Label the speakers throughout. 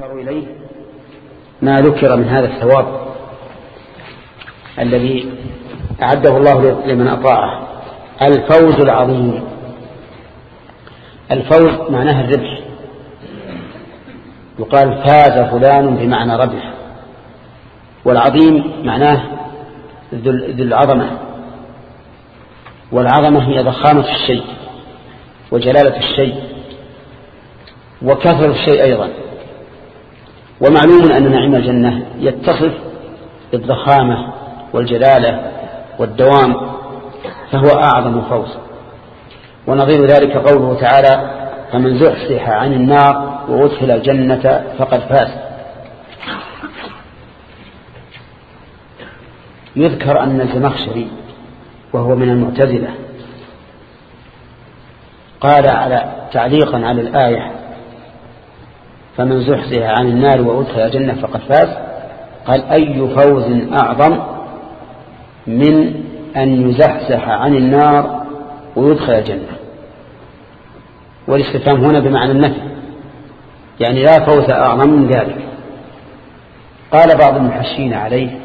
Speaker 1: إليه ما ذكر من هذا الثواب الذي أعده الله لمن أطاعه. الفوز العظيم. الفوز معناه الربح. يقال فاز فلان بمعنى ربح. والعظيم معناه ذو العظمة. والعظمة هي ضخامة الشيء وجلالة الشيء وكثر الشيء أيضا. ومعلوم أن نعيم الجنة يتصف بالضخامة والجلالة والدوام فهو أعظم فوز. ونظير ذلك قوله تعالى فمن زحزح عن النار وأدخل الجنة فقد فاز. يذكر أن الزمخشري وهو من المعتزلة قال على تعليقا على الآية فمن زحزح عن النار وأدخل الجنة فقد فاز. قال أي فوز أعظم من أن يزحزح عن النار ويدخل الجنة؟ والاستفهام هنا بمعنى النفي يعني لا فوز أعظم من ذلك. قال بعض المحشين عليه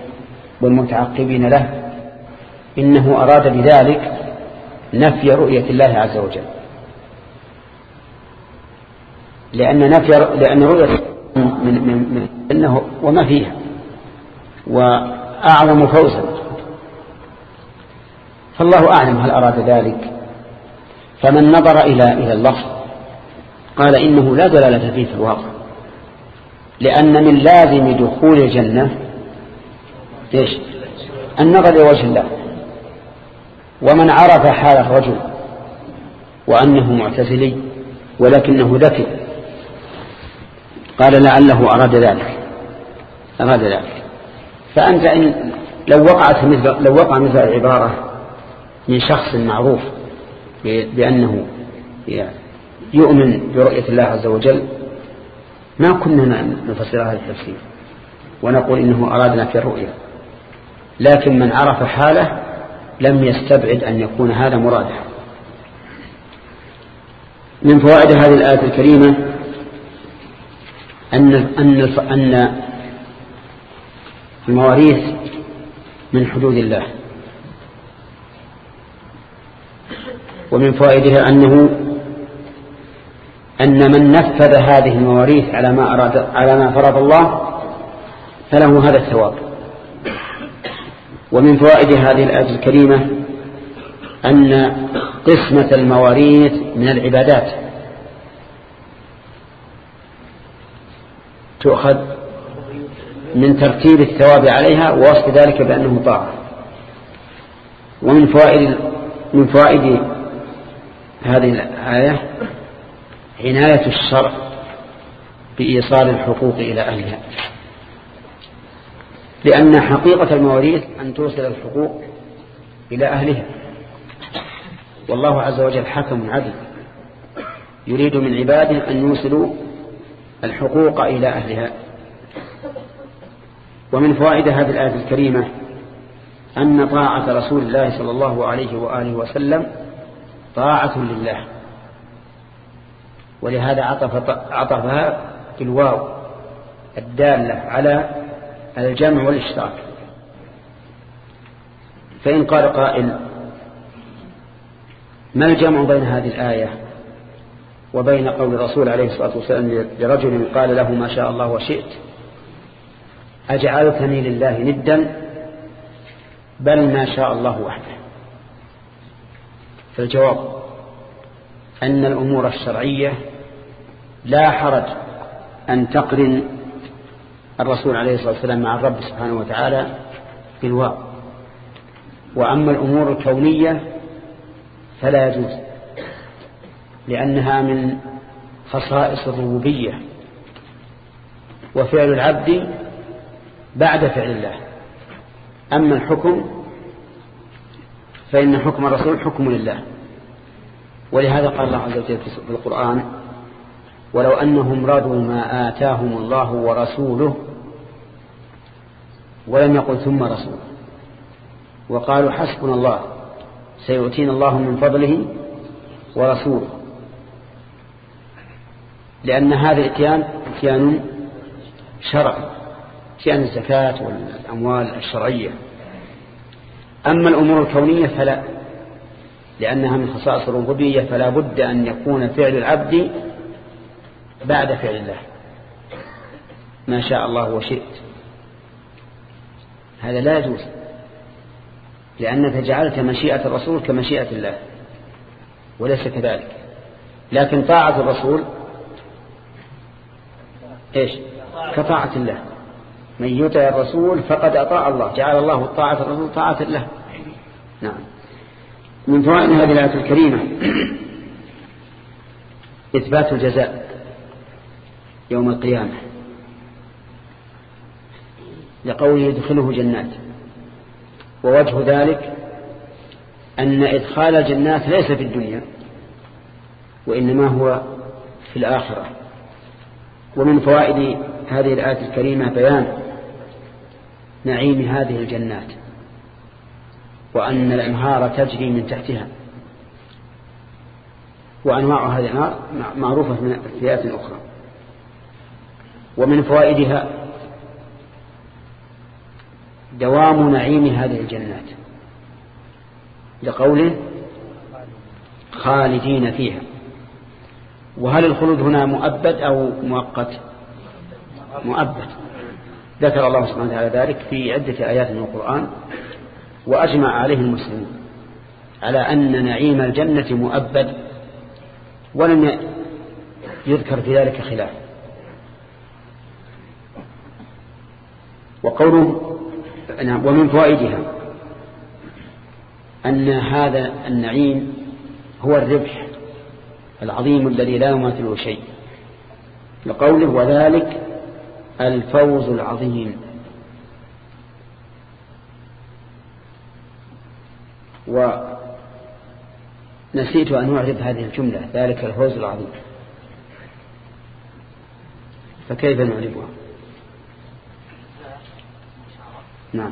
Speaker 1: والمتعقبين له إنه أراد بذلك نفي رؤية الله عز وجل. لأن نفي لأن رؤية من من من إنه وما فيها. وأعظم فوزا. فالله أعلم هل أراد ذلك. فمن نظر إلى إلى اللفظ قال إنه لا دلالة فيه في الواقع. لأن من لازم دخول الجنة إيش؟ النظر لوجه الله. ومن عرف حال الرجل وأنه معتزلي ولكنه ذكي قال لعله أراد ذلك. أراد ذلك. فأنت إن لو وقعت مثل لو وقع مثل العبارة من شخص معروف بأنه يؤمن برؤية الله عز وجل ما كنا نفسر هذا التفسير ونقول إنه أرادنا في الرؤية لكن من عرف حاله لم يستبعد أن يكون هذا مراده. من فوائد هذه الآية الكريمة أن أن أن المواريث من حدود الله. ومن فوائدها أنه أن من نفذ هذه المواريث على ما أراد على ما فرض الله فله هذا الثواب. ومن فوائد هذه الآية الكريمة أن قسمة المواريث من العبادات. تؤخذ من ترتيب الثواب عليها ووصف ذلك بأنه طاعة. ومن فوائد من فوائد هذه الآية عناية الشرع بإيصال الحقوق إلى أهلها. لأن حقيقة المواريث أن توصل الحقوق إلى أهلها. والله عز وجل حكم عدل يريد من عباده أن يوصلوا الحقوق إلى أهلها. ومن فوائد هذه الآية الكريمة أن طاعة رسول الله صلى الله عليه وآله وسلم طاعة لله. ولهذا عطف عطفها بالواو الدالة على الجمع والإشتراك. فإن قال قائل ما الجمع بين هذه الآية؟ وبين قول الرسول عليه الصلاة والسلام لرجل قال له ما شاء الله وشئت أجعلتني لله ندا بل ما شاء الله وحده. فالجواب أن الأمور الشرعية لا حرج أن تقرن الرسول عليه الصلاة والسلام مع الرب سبحانه وتعالى بالواو. وأما الأمور الكونية فلا يجوز. لأنها من خصائص الربوبية وفعل العبد بعد فعل الله. أما الحكم فإن حكم الرسول حكم لله. ولهذا قال الله عز وجل في القرآن ولو أنهم رضوا ما آتاهم الله ورسوله ولم يقل ثم رسول. وقالوا حسبنا الله سيؤتينا الله من فضله ورسوله. لأن هذا الاتيان إتيان شرعي شأن الزكاة والأموال الشرعية. أما الأمور الكونية فلا لأنها من خصائص الربوبية فلا بد أن يكون فعل العبد بعد فعل الله. ما شاء الله وشئت. هذا لا يجوز لأنك جعلت مشيئة الرسول كمشيئة الله وليس كذلك. لكن طاعة الرسول إيش؟ كطاعة الله. من يطع الرسول فقد أطاع الله. جعل الله طاعة الرسول طاعة له. نعم. من فوائد هذه الآية الكريمة إثبات الجزاء يوم القيامة. لقوله يدخله جنات. ووجه ذلك أن إدخال الجنات ليس في الدنيا وإنما هو في الآخرة. ومن فوائد هذه الآية الكريمة بيان نعيم هذه الجنات وأن الأنهار تجري من تحتها وأنواع هذه الأنهار معروفة في آيات أخرى. ومن فوائدها دوام نعيم هذه الجنات لقوله خالدين فيها. وهل الخلود هنا مؤبد أو مؤقت؟ مؤبد. ذكر الله سبحانه وتعالى ذلك في عدة آيات من القرآن وأجمع عليه المسلمون على أن نعيم الجنة مؤبد ولم يذكر في ذلك خلاف. وقوله نعم، ومن فوائدها أن هذا النعيم هو الربح. العظيم الذي لا يماثله شيء. لقوله وذلك الفوز العظيم. ونسيت أن أعرف هذه الجملة ذلك الفوز العظيم. فكيف نعرفها نعم.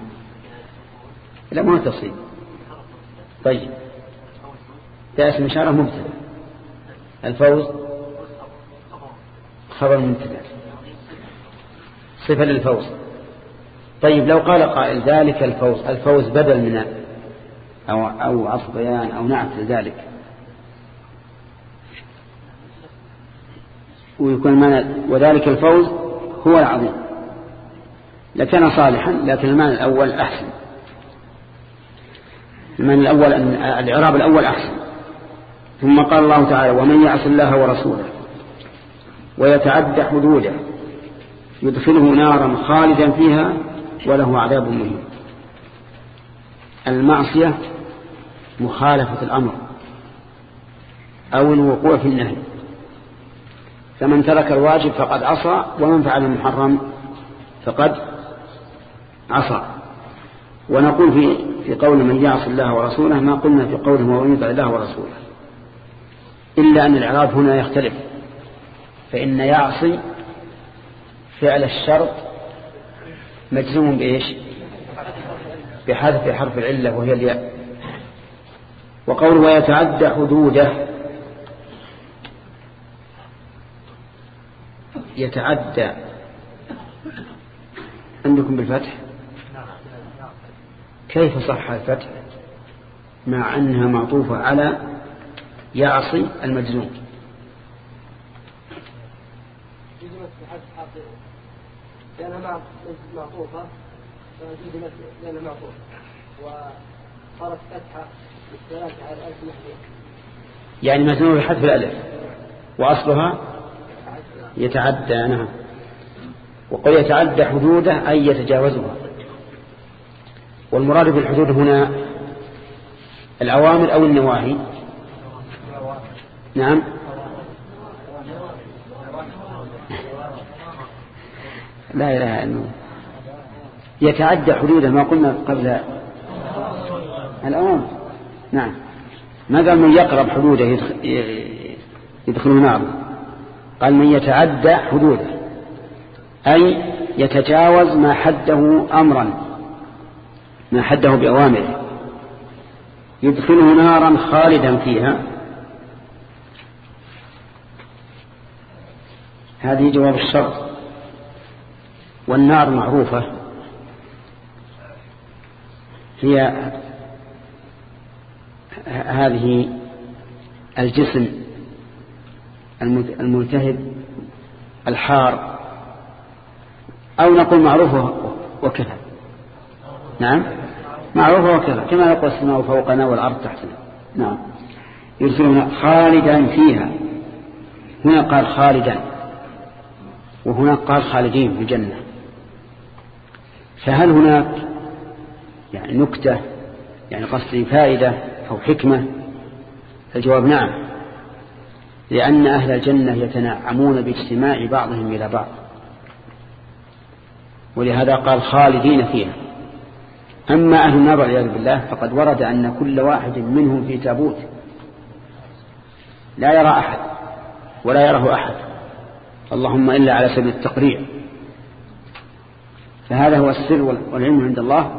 Speaker 1: لا ما تصيب. طيب. ده اسم مبتدأ. الفوز خبر مبتدا صفة للفوز. طيب لو قال قائل ذلك الفوز الفوز بدل من أو, أو عصف بيان أو نعت لذلك. ويكون المعنى وذلك الفوز هو العظيم. لكان صالحا لكن المعنى الأول أحسن. المعنى الأول الإعراب الأول أحسن. ثم قال الله تعالى ومن يعص الله ورسوله ويتعدى حدوده يدخله نارا خالدا فيها وله عذاب مهين. المعصية مخالفة الأمر أو الوقوع في النهي. فمن ترك الواجب فقد عصى ومن فعل المحرم فقد عصى. ونقول في في قول من يعص الله ورسوله ما قلنا في قوله ومن يطع الله ورسوله. إلا أن الإعراب هنا يختلف. فإن يعصي فعل الشرط مجزوم بإيش؟ بحذف حرف العلة وهي الياء. وقول ويتعدى حدوده يتعدى. عندكم بالفتح؟ كيف صح الفتح؟ مع أنها معطوفة على يعصي المجزوم لأنها معطوفة. لأنها معطوفة. وصارت فتحة بالثلاثة على الألف محدود يعني مجنون بحذف الألف. وأصلها يتعدى. نعم. وقل يتعدى حدوده أي يتجاوزها. والمراد بالحدود هنا الأوامر أو النواهي. نعم. لا إله إلا الله. يتعدى حدوده ما قلنا قبل الأوامر نعم. ما قال من يقرب حدوده يدخل نار. قال من يتعدى حدوده. أي يتجاوز ما حده أمرا. ما حده بأوامره. يدخله نارا خالدا فيها. هذه جواب الشرط والنار معروفة. هي هذه الجسم الملتهب الحار. أو نقول معروفة وكذا. نعم؟ معروفة وكذا. كما نقول السماء فوقنا والأرض تحتنا. نعم. يرسلون خالدا فيها. هنا قال خالدا. وهناك قال خالدين في الجنة. فهل هناك يعني نكتة يعني قصدي فائدة أو حكمة؟ الجواب نعم. لأن أهل الجنة يتنعمون باجتماع بعضهم إلى بعض. ولهذا قال خالدين فيها. أما أهل النار والعياذ بالله فقد ورد أن كل واحد منهم في تابوت. لا يرى أحد ولا يراه أحد. اللهم إلا على سبيل التقريع. فهذا هو السر والعلم عند الله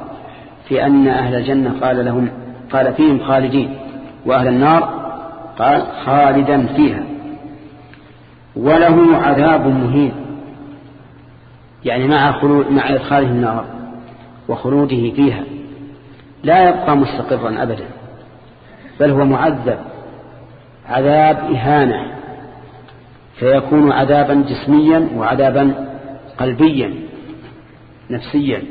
Speaker 1: في أن أهل الجنة قال لهم قال فيهم خالدين وأهل النار قال خالدا فيها. وله عذاب مهين. يعني مع خلود مع إدخاله النار وخلوده فيها. لا يبقى مستقرا أبدا بل هو معذب. عذاب إهانة. فيكون عذابا جسميا وعذابا قلبيا نفسيا.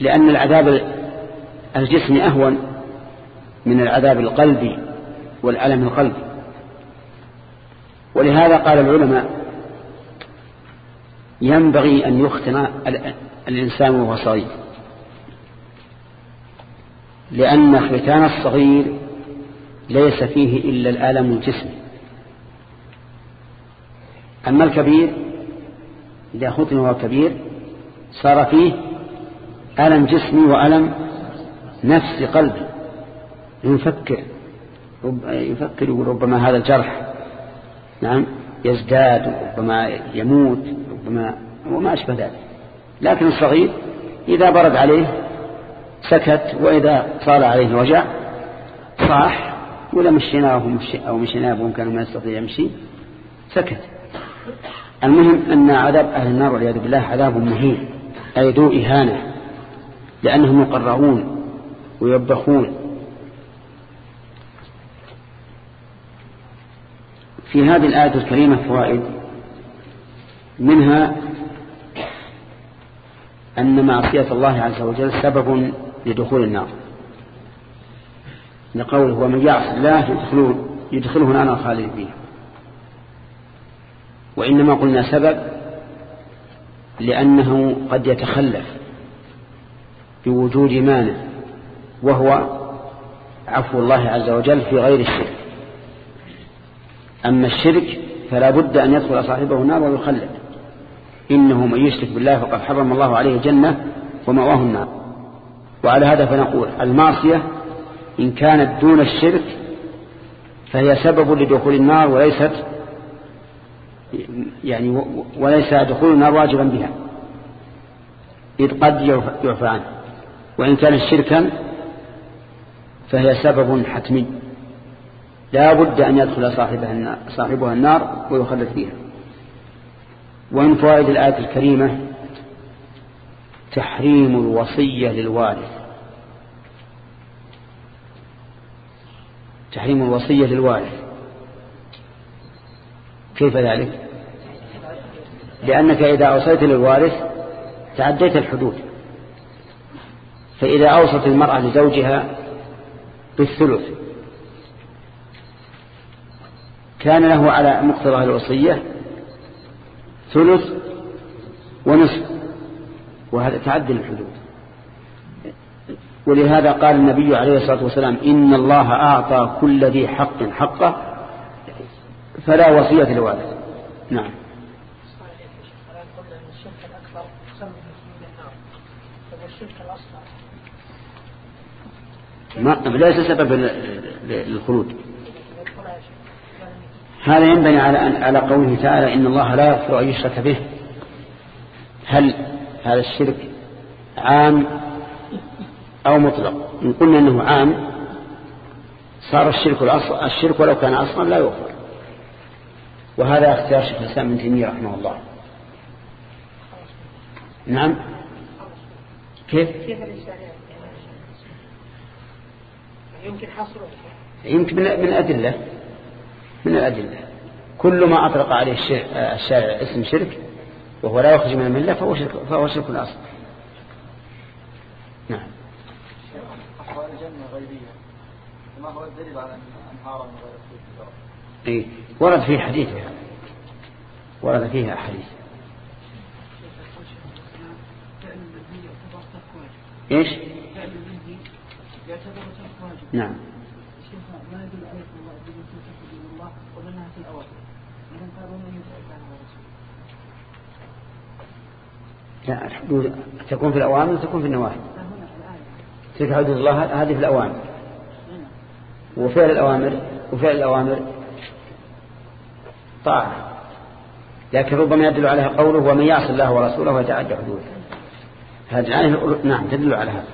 Speaker 1: لأن العذاب الجسمي أهون من العذاب القلبي والألم القلبي. ولهذا قال العلماء ينبغي أن يختن الإنسان وهو صغير. لأن ختان الصغير ليس فيه إلا الألم الجسمي. أما الكبير إذا ختن وهو كبير صار فيه ألم جسمي وألم نفس قلبي. يفكر يفكر ربما هذا الجرح نعم يزداد ربما يموت ربما وما أشبه ذلك. لكن الصغير إذا برد عليه سكت وإذا صار عليه وجع صاح ولا مشيناه أو مشيناه كانوا ما يستطيع يمشي سكت. المهم أن عذاب أهل النار والعياذ بالله عذاب مهين أي ذو إهانة لأنهم يقرعون ويبخون في هذه الآية الكريمة فوائد منها أن معصية الله عز وجل سبب لدخول النار. لقوله ومن يعص الله يدخله, يدخله نارا خالد فيها. وإنما قلنا سبب لأنه قد يتخلف بوجود مانع وهو عفو الله عز وجل في غير الشرك. أما الشرك فلا بد أن يدخل صاحبه النار ويخلد. إنه من يشرك بالله فقد حرم الله عليه الجنة ومأواه النار. وعلى هذا فنقول المعصية إن كانت دون الشرك فهي سبب لدخول النار وليست يعني وليس دخول النار واجبا بها. إذ قد يعفى عنه وإن كانت شركا فهي سبب حتمي. لا بد أن يدخل صاحبها النار صاحبها النار ويخلد فيها. ومن فوائد الآية الكريمة تحريم الوصية للوارث. تحريم الوصية للوارث. كيف ذلك؟ لأنك إذا أوصيت للوارث تعديت الحدود. فإذا أوصت المرأة لزوجها بالثلث كان له على مقتضى الوصية ثلث ونصف وهذا تعدل الحدود. ولهذا قال النبي عليه الصلاة والسلام إن الله أعطى كل ذي حق حقه فلا وصية لوارث نعم. ما ليس سبب للخلود. هذا ينبني على على قوله تعالى إن الله لا يغفر أن يشرك به. هل هذا الشرك عام أو مطلق؟ إن قلنا أنه عام صار الشرك الأصل الشرك ولو كان أصلا لا يغفر. وهذا اختيار شيخ الإسلام ابن تيمية رحمه الله. نعم. كيف؟
Speaker 2: يمكن حصره.
Speaker 1: يمكن من الأدلة. من الأدلة. كل ما أطلق عليه الشارع اسم شرك وهو لا يخرج من الملة فهو شرك, فهو شرك الأصل نعم.
Speaker 3: أحوال الجنة غيبية ما هو الدليل على أنهارا من غير
Speaker 1: إيه. ورد فيه حديث. ورد فيها حديث إيش؟ نعم. لا الحدود تكون في الأوامر وتكون في النواهي؟ تلك حدود الله هذه في الأوامر وفعل الأوامر وفعل الأوامر طاعة. لكن ربما يدل عليها قوله ومن يعص الله ورسوله ويتعدى حدوده. هذه الآية نعم تدل على هذا.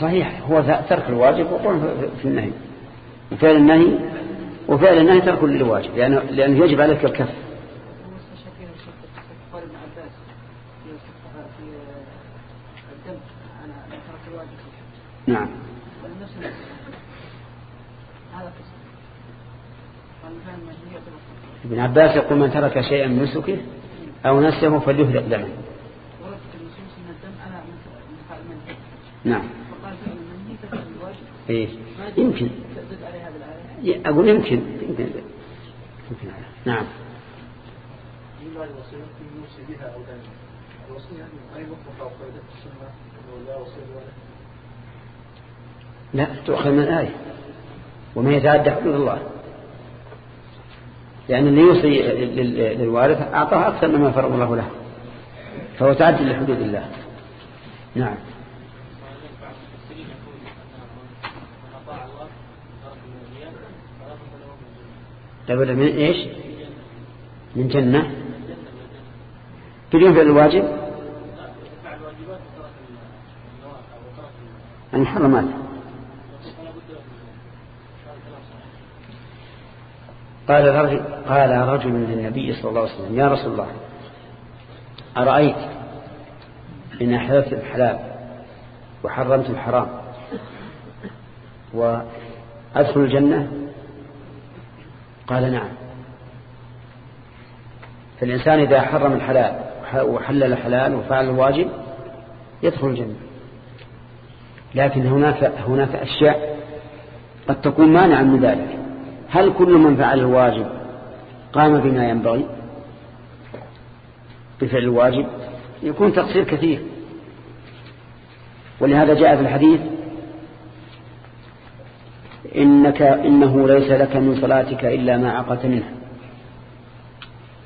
Speaker 1: صحيح هو ترك الواجب وقول في النهي. وفعل النهي وفعل النهي ترك للواجب لأنه, لأنه يجب عليك الكف. نعم. ابن عباس يقول من ترك شيئا من نسكه أو نسيه فليهلق دمه. نعم. إيه. يمكن. أقول يمكن. يمكن يمكن نعم. لا تؤخذ من الآية. وما يتعدى حدود الله. لأن اللي يوصي للوارث أعطاه أكثر مما فرض الله له فهو تعدي لحدود الله. نعم. لابد من إيش؟ من جنة. بدون فعل الواجب المحرمات قال رجل قال رجل للنبي صلى الله عليه وسلم يا رسول الله أرأيت إن أحللت الحلال وحرمت الحرام وأدخل الجنة؟ قال نعم. فالإنسان إذا حرم الحلال وحلل الحلال وفعل الواجب يدخل الجنة. لكن هناك هناك أشياء قد تكون مانعا من ذلك. هل كل من فعل الواجب قام بما ينبغي؟ بفعل الواجب؟ يكون تقصير كثير. ولهذا جاء في الحديث إنك إنه ليس لك من صلاتك إلا ما عقت منها.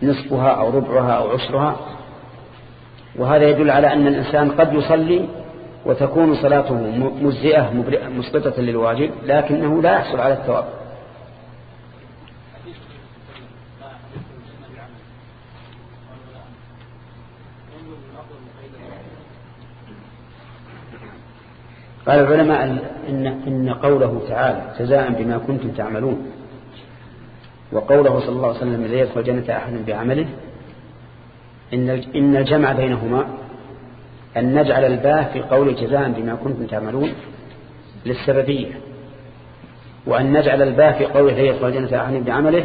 Speaker 1: نصفها أو ربعها أو عشرها. وهذا يدل على أن الإنسان قد يصلي وتكون صلاته مجزئة مسقطة للواجب لكنه لا يحصل على الثواب. قال العلماء إن, إن قوله تعالى جزاء بما كنتم تعملون وقوله صلى الله عليه وسلم لا يدخل جنة أحد بعمله إن الجمع بينهما أن نجعل الباء في قول جزاء بما كنتم تعملون للسببية وأن نجعل الباء في قول لا يدخل جنة أحد بعمله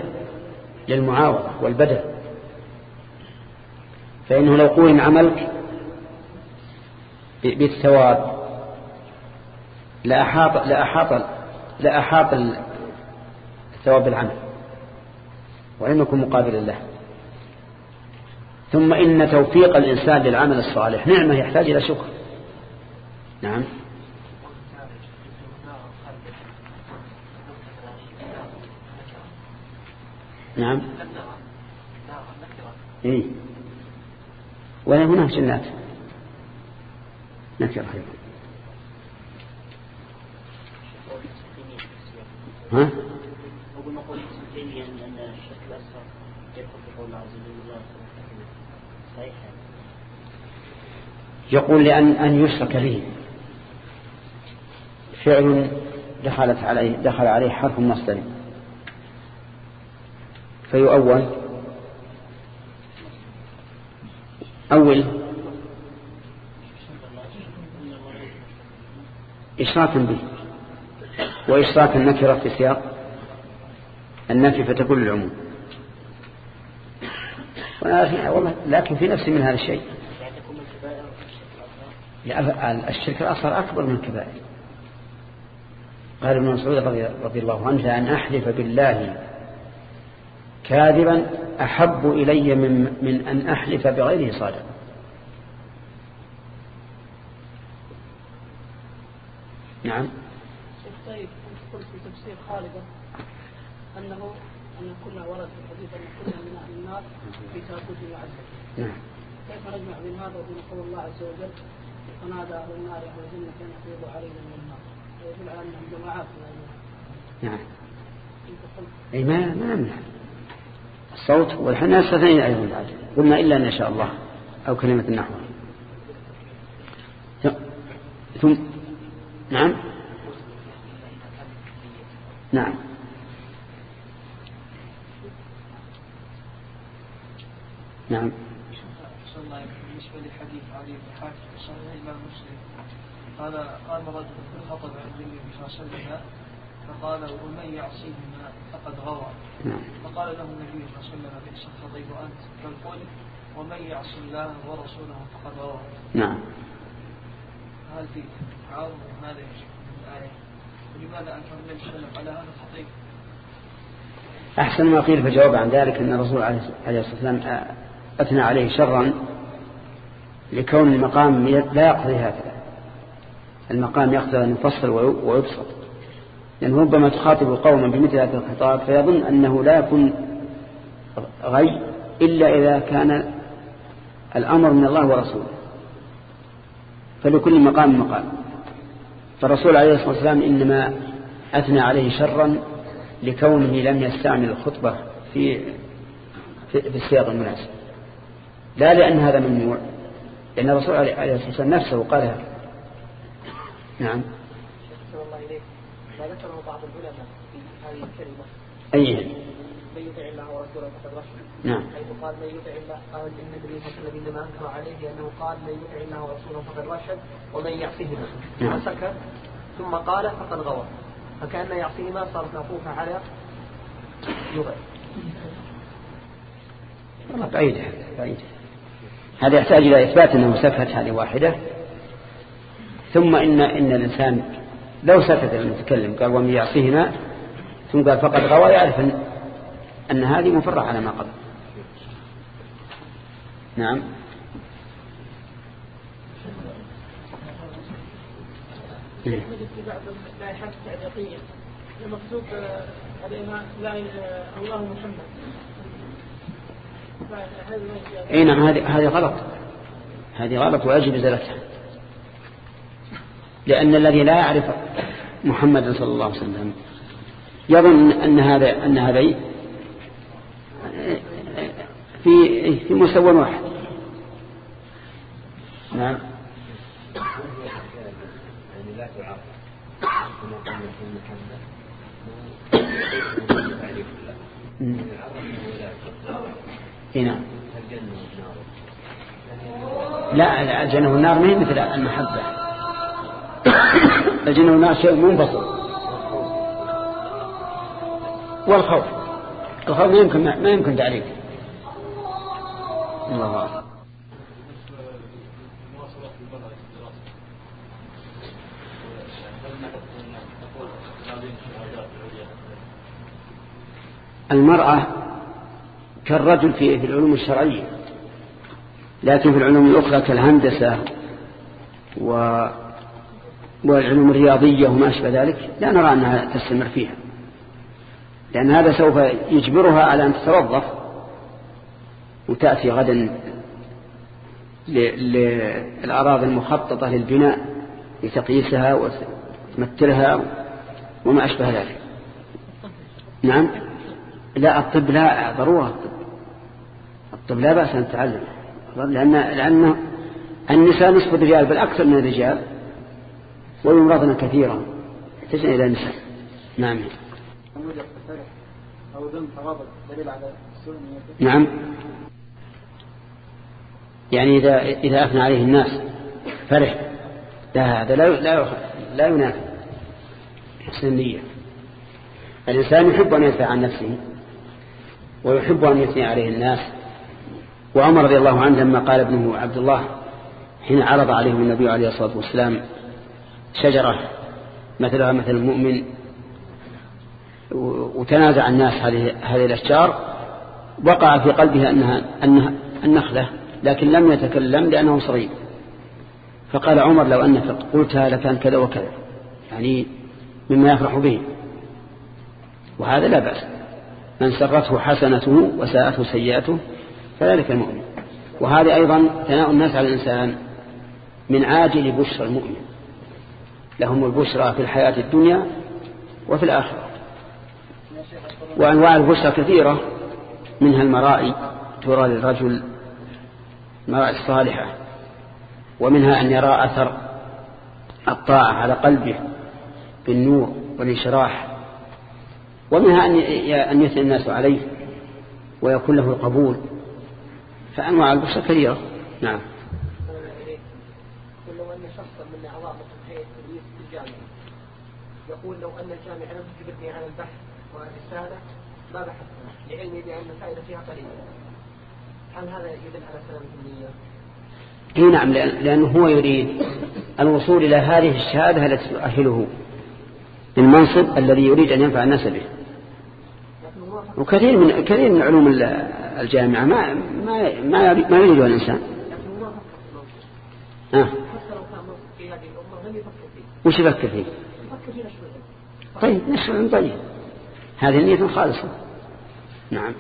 Speaker 1: للمعاوضة والبدل. فإنه لو قوين عملك بالثواب لأحاط لأحاط لأحاط الثواب العمل. ولم يكن مقابلا له ثم إن توفيق الإنسان للعمل الصالح نعمة يحتاج إلى شكر. نعم. نعم. إيه. ولا هناك جنات. نكر خير ها؟ أقول نقول أن الشرك الأصغر صحيح يقول لأن أن يشرك به فعل دخلت عليه دخل عليه حرف مصدر. فيؤول. أول. إشراكا به. وإشراك النكرة في سياق النفي فتكون العموم لكن في نفس من هذا الشيء. الشرك الأصغر أكبر من الكبائر. قال ابن مسعود رضي الله عنه أن أحلف بالله كاذبا أحب إلي من, من أن أحلف بغيره صادقا. نعم.
Speaker 2: قلت في تفسير خالدا أنه أن كنا ورد في الحديث أن كنا من أهل النار في تابوت معزل
Speaker 1: نعم.
Speaker 2: كيف نجمع بين هذا وبين قول الله عز وجل؟ فنادى أهل النار أهل الجنة كان يفيض عليهم من النار. ويدل على أنهم جماعات من
Speaker 1: نعم. أي ما ما نمنع. الصوت والحين نستثني أيضا بعد. قلنا إلا أن شاء الله أو كلمة النحو. ثم نعم. نعم. نعم.
Speaker 3: بالنسبة لحديث علي بن حاتم صحيح الإمام مسلم قال قام رجل في الخطب عن النبي صلى الله عليه وسلم فقال ومن يعصيهما فقد غوى
Speaker 1: نعم.
Speaker 3: فقال له النبي صلى الله عليه وسلم بئس الخطيب أنت. بل قل ومن يعص الله ورسوله فقد غوى
Speaker 1: نعم.
Speaker 3: هل في تعارض من الآية؟ ولماذا أنكر النبي صلى الله عليه وسلم على هذا الخطيب؟
Speaker 1: أحسن ما قيل في الجواب عن ذلك أن الرسول عليه الصلاة والسلام أثنى عليه شرا لكون المقام لا يقضي هكذا المقام يقضي أن يفصل ويبسط. لأنه ربما تخاطب قوما بمثل هذا الخطاب فيظن أنه لا يكون غي إلا إذا كان الأمر من الله ورسوله. فلكل مقام مقام. فالرسول عليه الصلاة والسلام إنما أثنى عليه شرا لكونه لم يستعمل الخطبة في في السياق المناسب. لا لأن هذا ممنوع لأن الرسول عليه الصلاة والسلام نفسه قال هذا. نعم.
Speaker 2: الله إليك. ما ذكره بعض العلماء في هذه الكلمة.
Speaker 1: أي
Speaker 2: من يطع الله ورسوله فقد رشد
Speaker 1: نعم.
Speaker 2: حيث قال من يطع الله قال إن النبي صلى الله عليه وسلم انما أنكر عليه أنه قال من يطع الله ورسوله فقد رشد ومن يعصيهما
Speaker 1: نعم.
Speaker 2: فسكت ثم قال فقد غوى. فكأن يعصيهما صارت معطوفه على يطع
Speaker 1: والله بعيدة بعيدة. هذا يحتاج إلى إثبات أنه سكت هذه واحدة. ثم إن, إن الإنسان لو سكت المتكلم قال ومن يعصيهما ثم قال فقد غوى يعرف أن, هذه مفرة على ما قبل. نعم.
Speaker 2: مكتوب عليها لا الله محمد
Speaker 1: اي نعم هذه هذه غلط. هذه غلط ويجب إزالتها. لأن الذي لا يعرف محمدا صلى الله عليه وسلم يظن أن هذا أن هذين في في مستوى واحد. نعم. محمد نعم. لا الجنة والنار ما هي مثل المحبة. الجنة والنار شيء منفصل. والخوف. الخوف ما يمكن ما يمكن تعريف الله. المرأة كالرجل في العلوم الشرعية. لكن في العلوم الأخرى كالهندسة و والعلوم الرياضية وما أشبه ذلك. لا نرى أنها تستمر فيها. لأن هذا سوف يجبرها على أن تتوظف. وتأتي غدا للأراضي المخططة للبناء لتقييسها وتمثلها وما أشبه ذلك. نعم. لا الطب لا ضرورة الطب. لا بأس أن تتعلم لأن لأن النساء نصف الرجال بل أكثر من الرجال ويمرضن كثيرا. تجن إلى النساء. نعم. نعم. يعني إذا, إذا أثنى عليه الناس فرح. لا هذا لا, لا, لا ينافي. حسن النية الإنسان يحب أن يدفع عن نفسه ويحب أن يثني عليه الناس. وعمر رضي الله عنه لما قال ابنه عبد الله حين عرض عليهم النبي عليه الصلاة والسلام شجرة مثلها مثل المؤمن وتنازع الناس هذه هذه الأشجار وقع في قلبه أنها, أنها النخلة. لكن لم يتكلم لأنه صغير. فقال عمر لو أنك قلتها لكان كذا وكذا. يعني مما يفرح به. وهذا لا بأس. من سرته حسنته وساءته سيئته فذلك المؤمن. وهذا أيضا ثناء الناس على الإنسان من عاجل بشرى المؤمن. لهم البشرى في الحياة الدنيا وفي الآخرة. وأنواع البشرى كثيرة منها المرائي ترى للرجل المرائي الصالحة ومنها أن يرى أثر الطاعة على قلبه بالنور والانشراح ومنها أن يثني الناس عليه ويكون له القبول. فأنواع البشرى كثيرة. نعم.
Speaker 4: يقول لو أن الجامعة لم تجبرني على البحث والرسالة ما بحثت لعلمي بأن الفائدة فيها قليلة. هذا يدل على سلامة النية؟
Speaker 1: أي نعم لأنه هو يريد الوصول إلى هذه الشهادة التي تؤهله للمنصب الذي يريد أن ينفع الناس به وكثير من كثير من علوم الجامعة ما ما ما يريدها الإنسان. آه. وش يفكر فيه؟ طيب نشر طيب هذه النية خالصة نعم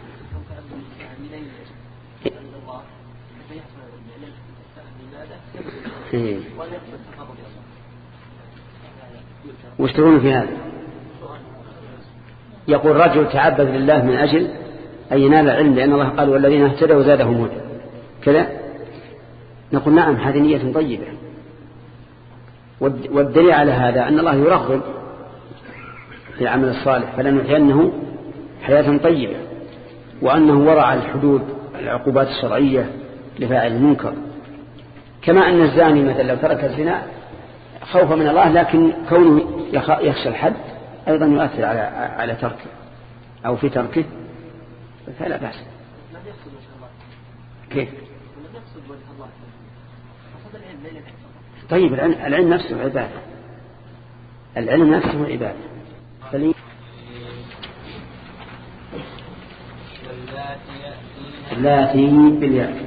Speaker 1: إيه. وش في هذا؟ يقول رجل تعبد لله من أجل أن ينال العلم لأن الله قال والذين اهتدوا زادهم هدى. كذا؟ نقول نعم هذه نية طيبة. والدليل على هذا أن الله يرغب في العمل الصالح فلنحيينه حياة طيبة وأنه وضع الحدود العقوبات الشرعية لفاعل المنكر. كما أن الزاني مثلا لو ترك الزنا خوفا من الله لكن كونه يخشى الحد أيضا يؤثر على على تركه أو في تركه فلا بأس. كيف؟ طيب العلم نفسه عبادة. العلم نفسه عبادة. اللاتي بالياء.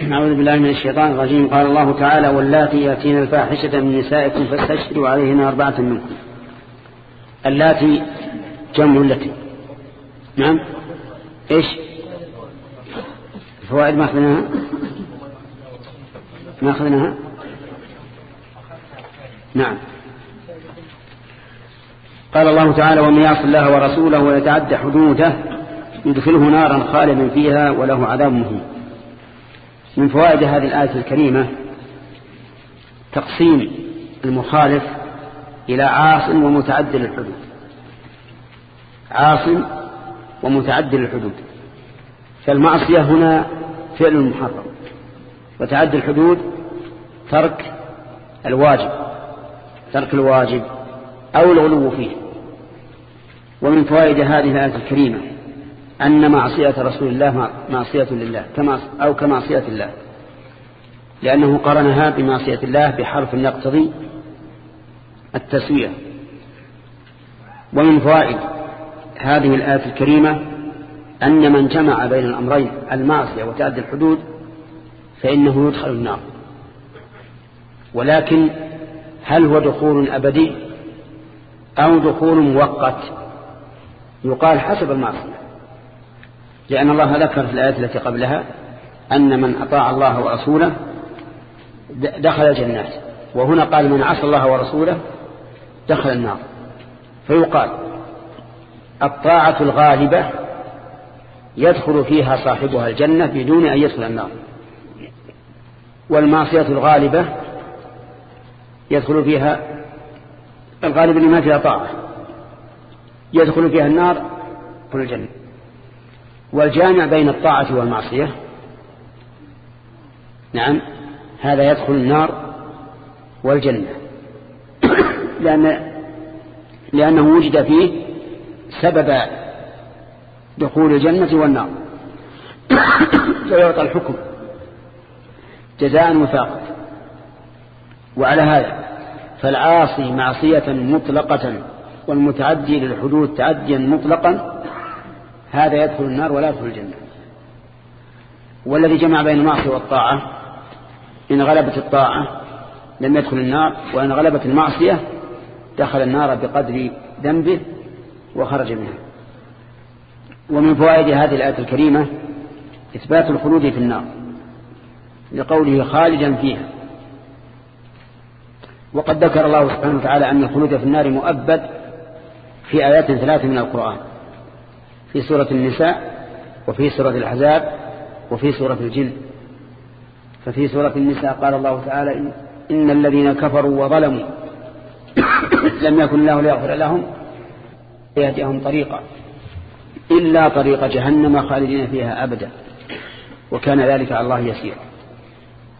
Speaker 1: أعوذ بالله من الشيطان الرجيم. قال الله تعالى واللاتي يأتين الفاحشة من نسائكم فاستشهدوا عليهن أربعة منكم. اللاتي جمع التي نعم. إيش؟ الفوائد ما أخذناها؟ ما أخذناها؟ نعم. قال الله تعالى ومن يعص الله ورسوله ويتعدى حدوده يدخله نارا خالدا فيها وله عذاب مهين. من فوائد هذه الآية الكريمة تقسيم المخالف إلى عاص ومتعدل الحدود عاص ومتعدل الحدود فالمعصية هنا فعل محرم. وتعدي الحدود ترك الواجب ترك الواجب أو الغلو فيه. ومن فوائد هذه الآية الكريمة أن معصية رسول الله معصية لله كما أو كمعصية الله. لأنه قرنها بمعصية الله بحرف يقتضي التسوية. ومن فوائد هذه الآية الكريمة أن من جمع بين الأمرين المعصية وتعدي الحدود فإنه يدخل النار. ولكن هل هو دخول أبدي أو دخول مؤقت؟ يقال حسب المعصية. لأن الله ذكر في الآية التي قبلها أن من أطاع الله ورسوله دخل الجنات. وهنا قال من عصى الله ورسوله دخل النار. فيقال الطاعة الغالبة يدخل فيها صاحبها الجنة بدون أن يدخل النار. والمعصية الغالبة يدخل فيها الغالب لما فيها طاعة. يدخل فيها النار في الجنة. والجامع بين الطاعة والمعصية. نعم هذا يدخل النار والجنة. لأن لأنه وجد فيه سبب دخول الجنة والنار. فيعطى الحكم جزاء وفاقا وعلى هذا فالعاصي معصية مطلقة والمتعدي للحدود تعديا مطلقا هذا يدخل النار ولا يدخل الجنة. والذي جمع بين المعصية والطاعة إن غلبت الطاعة لم يدخل النار وإن غلبت المعصية دخل النار بقدر ذنبه وخرج منها. ومن فوائد هذه الآية الكريمة إثبات الخلود في النار لقوله خالدا فيها. وقد ذكر الله سبحانه وتعالى أن الخلود في النار مؤبد في آيات ثلاث من القرآن. في سورة النساء وفي سورة الأحزاب وفي سورة الجن. ففي سورة النساء قال الله تعالى إن الذين كفروا وظلموا لم يكن الله ليغفر لهم يهديهم طريقا إلا طريق جهنم خالدين فيها أبدا وكان ذلك على الله يسير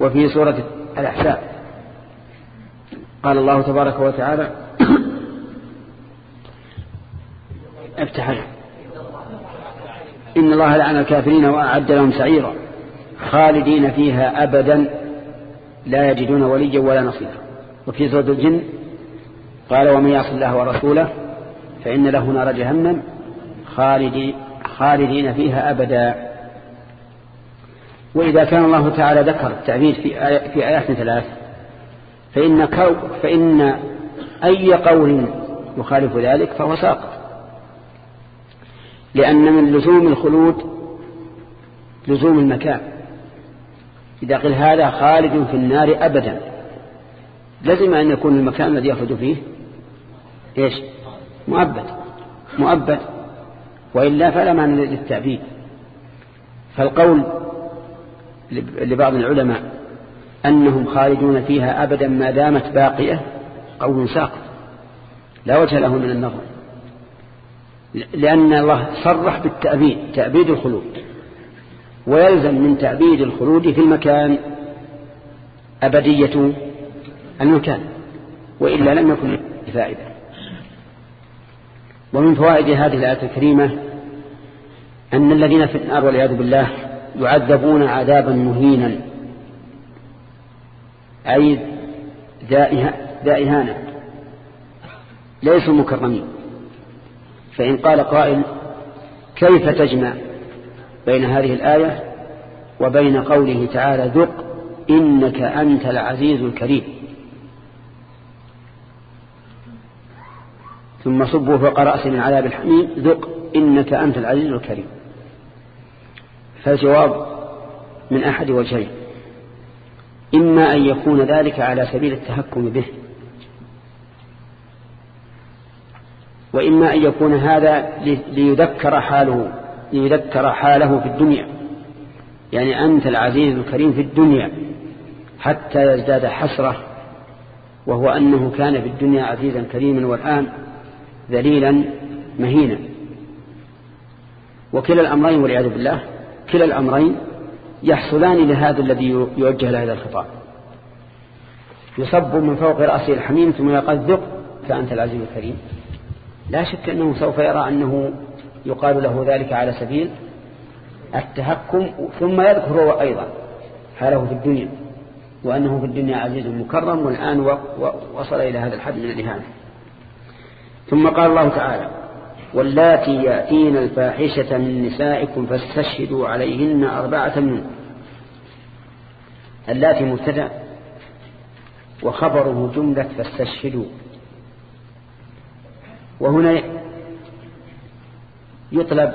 Speaker 1: وفي سورة الأحزاب قال الله تبارك وتعالى افتح إن الله لعن الكافرين وأعد لهم سعيرا. خالدين فيها أبدا لا يجدون وليا ولا نصيرا. وفي سورة الجن قال ومن يعص الله ورسوله فإن له نار جهنم. خالدي خالدين فيها أبدا. وإذا كان الله تعالى ذكر التعبيد في, آي في آيات ثلاث فإن, فإن أي قول يخالف ذلك فهو ساقط. لأن من لزوم الخلود لزوم المكان. إذا قل هذا خالد في النار أبدا لازم أن يكون المكان الذي يخرج فيه إيش؟ مؤبد مؤبد وإلا فلا معنى للتعبيد فالقول لبعض العلماء أنهم خالدون فيها أبدا ما دامت باقية قول ساقط لا وجه له من النظر. لأن الله صرح بالتأبيد تأبيد الخلود. ويلزم من تأبيد الخلود في المكان أبدية المكان وإلا لم يكن فائدة. ومن فوائد هذه الآية الكريمة أن الذين في النار والعياذ بالله يعذبون عذابا مهينا أي ذا إهانة ليسوا مكرمين. فإن قال قائل كيف تجمع بين هذه الآية وبين قوله تعالى ذق إنك أنت العزيز الكريم؟ ثم صبوا فوق رأسه من عذاب الحميم ذق إنك أنت العزيز الكريم. فالجواب من أحد وجهين إما أن يكون ذلك على سبيل التهكم به وإما أن يكون هذا ليذكر حاله ليذكر حاله في الدنيا. يعني أنت العزيز الكريم في الدنيا حتى يزداد حسرة وهو أنه كان في الدنيا عزيزا كريما والآن ذليلا مهينا. وكلا الأمرين والعياذ بالله كلا الأمرين يحصلان لهذا الذي يوجه له هذا الخطاب. يصب من فوق رأسه الحميم ثم يقول ذق فأنت العزيز الكريم. لا شك أنه سوف يرى أنه يقال له ذلك على سبيل التهكم ثم يذكر أيضا حاله في الدنيا وأنه في الدنيا عزيز مكرم والآن وصل إلى هذا الحد من الإهانة. ثم قال الله تعالى واللاتي يأتين الفاحشة من نسائكم فاستشهدوا عليهن أربعة منكم. اللاتي مبتدأ وخبره جملة فاستشهدوا. وهنا يطلب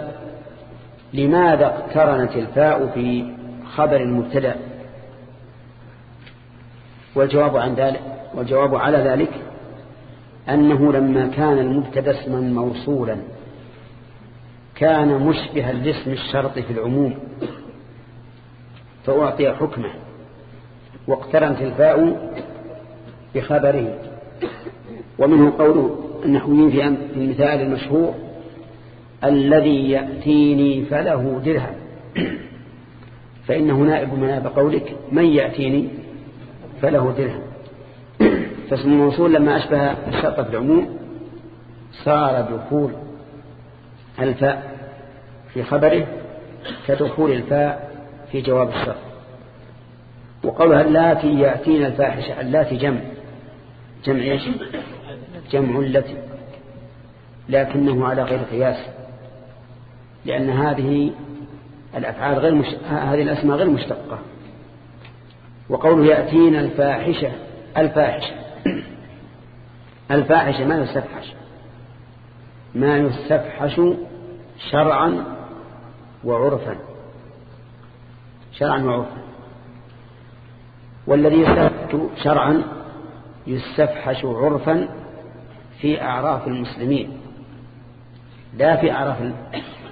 Speaker 1: لماذا اقترنت الفاء في خبر المبتدأ؟ والجواب عن ذلك والجواب على ذلك أنه لما كان المبتدأ اسما موصولا كان مشبها لاسم الشرط في العموم فأعطي حكمه واقترنت الفاء بخبره. ومنه قوله النحويين في المثال المشهور الذي يأتيني فله درهم. فإنه نائب مناب قولك من يأتيني فله درهم. فاسم الموصول لما أشبه الشرط في العموم صار دخول الفاء في خبره كدخول الفاء في جواب الشرط. وقولها اللاتي يأتين الفاحشة اللاتي جمع. جمع إيش؟ جمع التي لكنه على غير قياس لأن هذه الأفعال غير مش... هذه الأسماء غير مشتقة. وقوله يأتين الفاحشة الفاحشة الفاحشة ما يستفحش ما يستفحش شرعا وعرفا شرعا وعرفا. والذي يستفحش شرعا يستفحش عرفا في أعراف المسلمين. لا في أعراف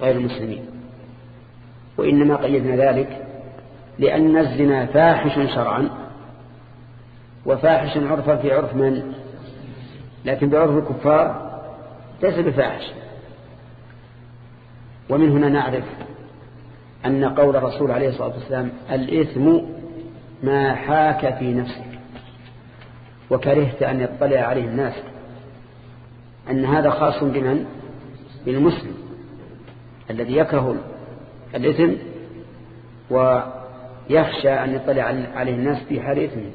Speaker 1: غير المسلمين. وإنما قيدنا ذلك لأن الزنا فاحش شرعا وفاحش عرفا في عرف من؟ لكن بعرف الكفار ليس بفاحش. ومن هنا نعرف أن قول الرسول عليه الصلاة والسلام الإثم ما حاك في نفسك وكرهت أن يطلع عليه الناس. أن هذا خاص بمن؟ بالمسلم الذي يكره الإثم ويخشى أن يطلع عليه الناس في حال إثمه.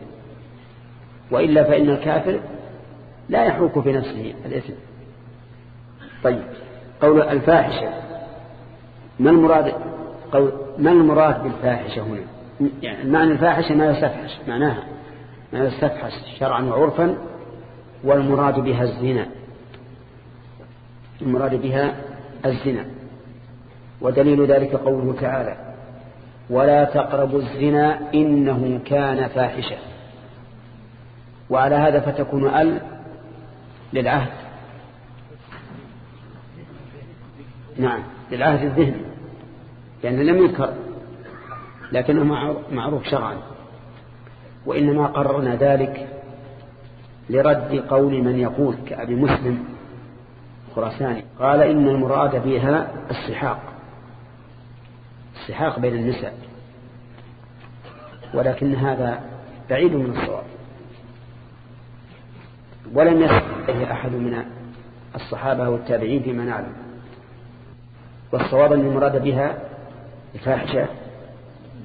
Speaker 1: وإلا فإن الكافر لا يحوك في نفسه الإثم. طيب قول الفاحشة ما المراد؟ قول ما المراد بالفاحشة هنا؟ يعني معنى الفاحشة ما يستفحش معناها ما يستفحش شرعا وعرفا والمراد بها الزنا. المراد بها الزنا ودليل ذلك قوله تعالى ولا تقربوا الزنا إنه كان فاحشة. وعلى هذا فتكون ال للعهد. نعم للعهد الذهني لأنه لم يذكر لكنه معروف شرعا. وإنما قررنا ذلك لرد قول من يقول كأبي مسلم خراساني قال إن المراد بها السحاق. السحاق بين النساء. ولكن هذا بعيد من الصواب. ولم يسأل أحد من الصحابة والتابعين فيما نعلم. والصواب أن المراد بها الفاحشة.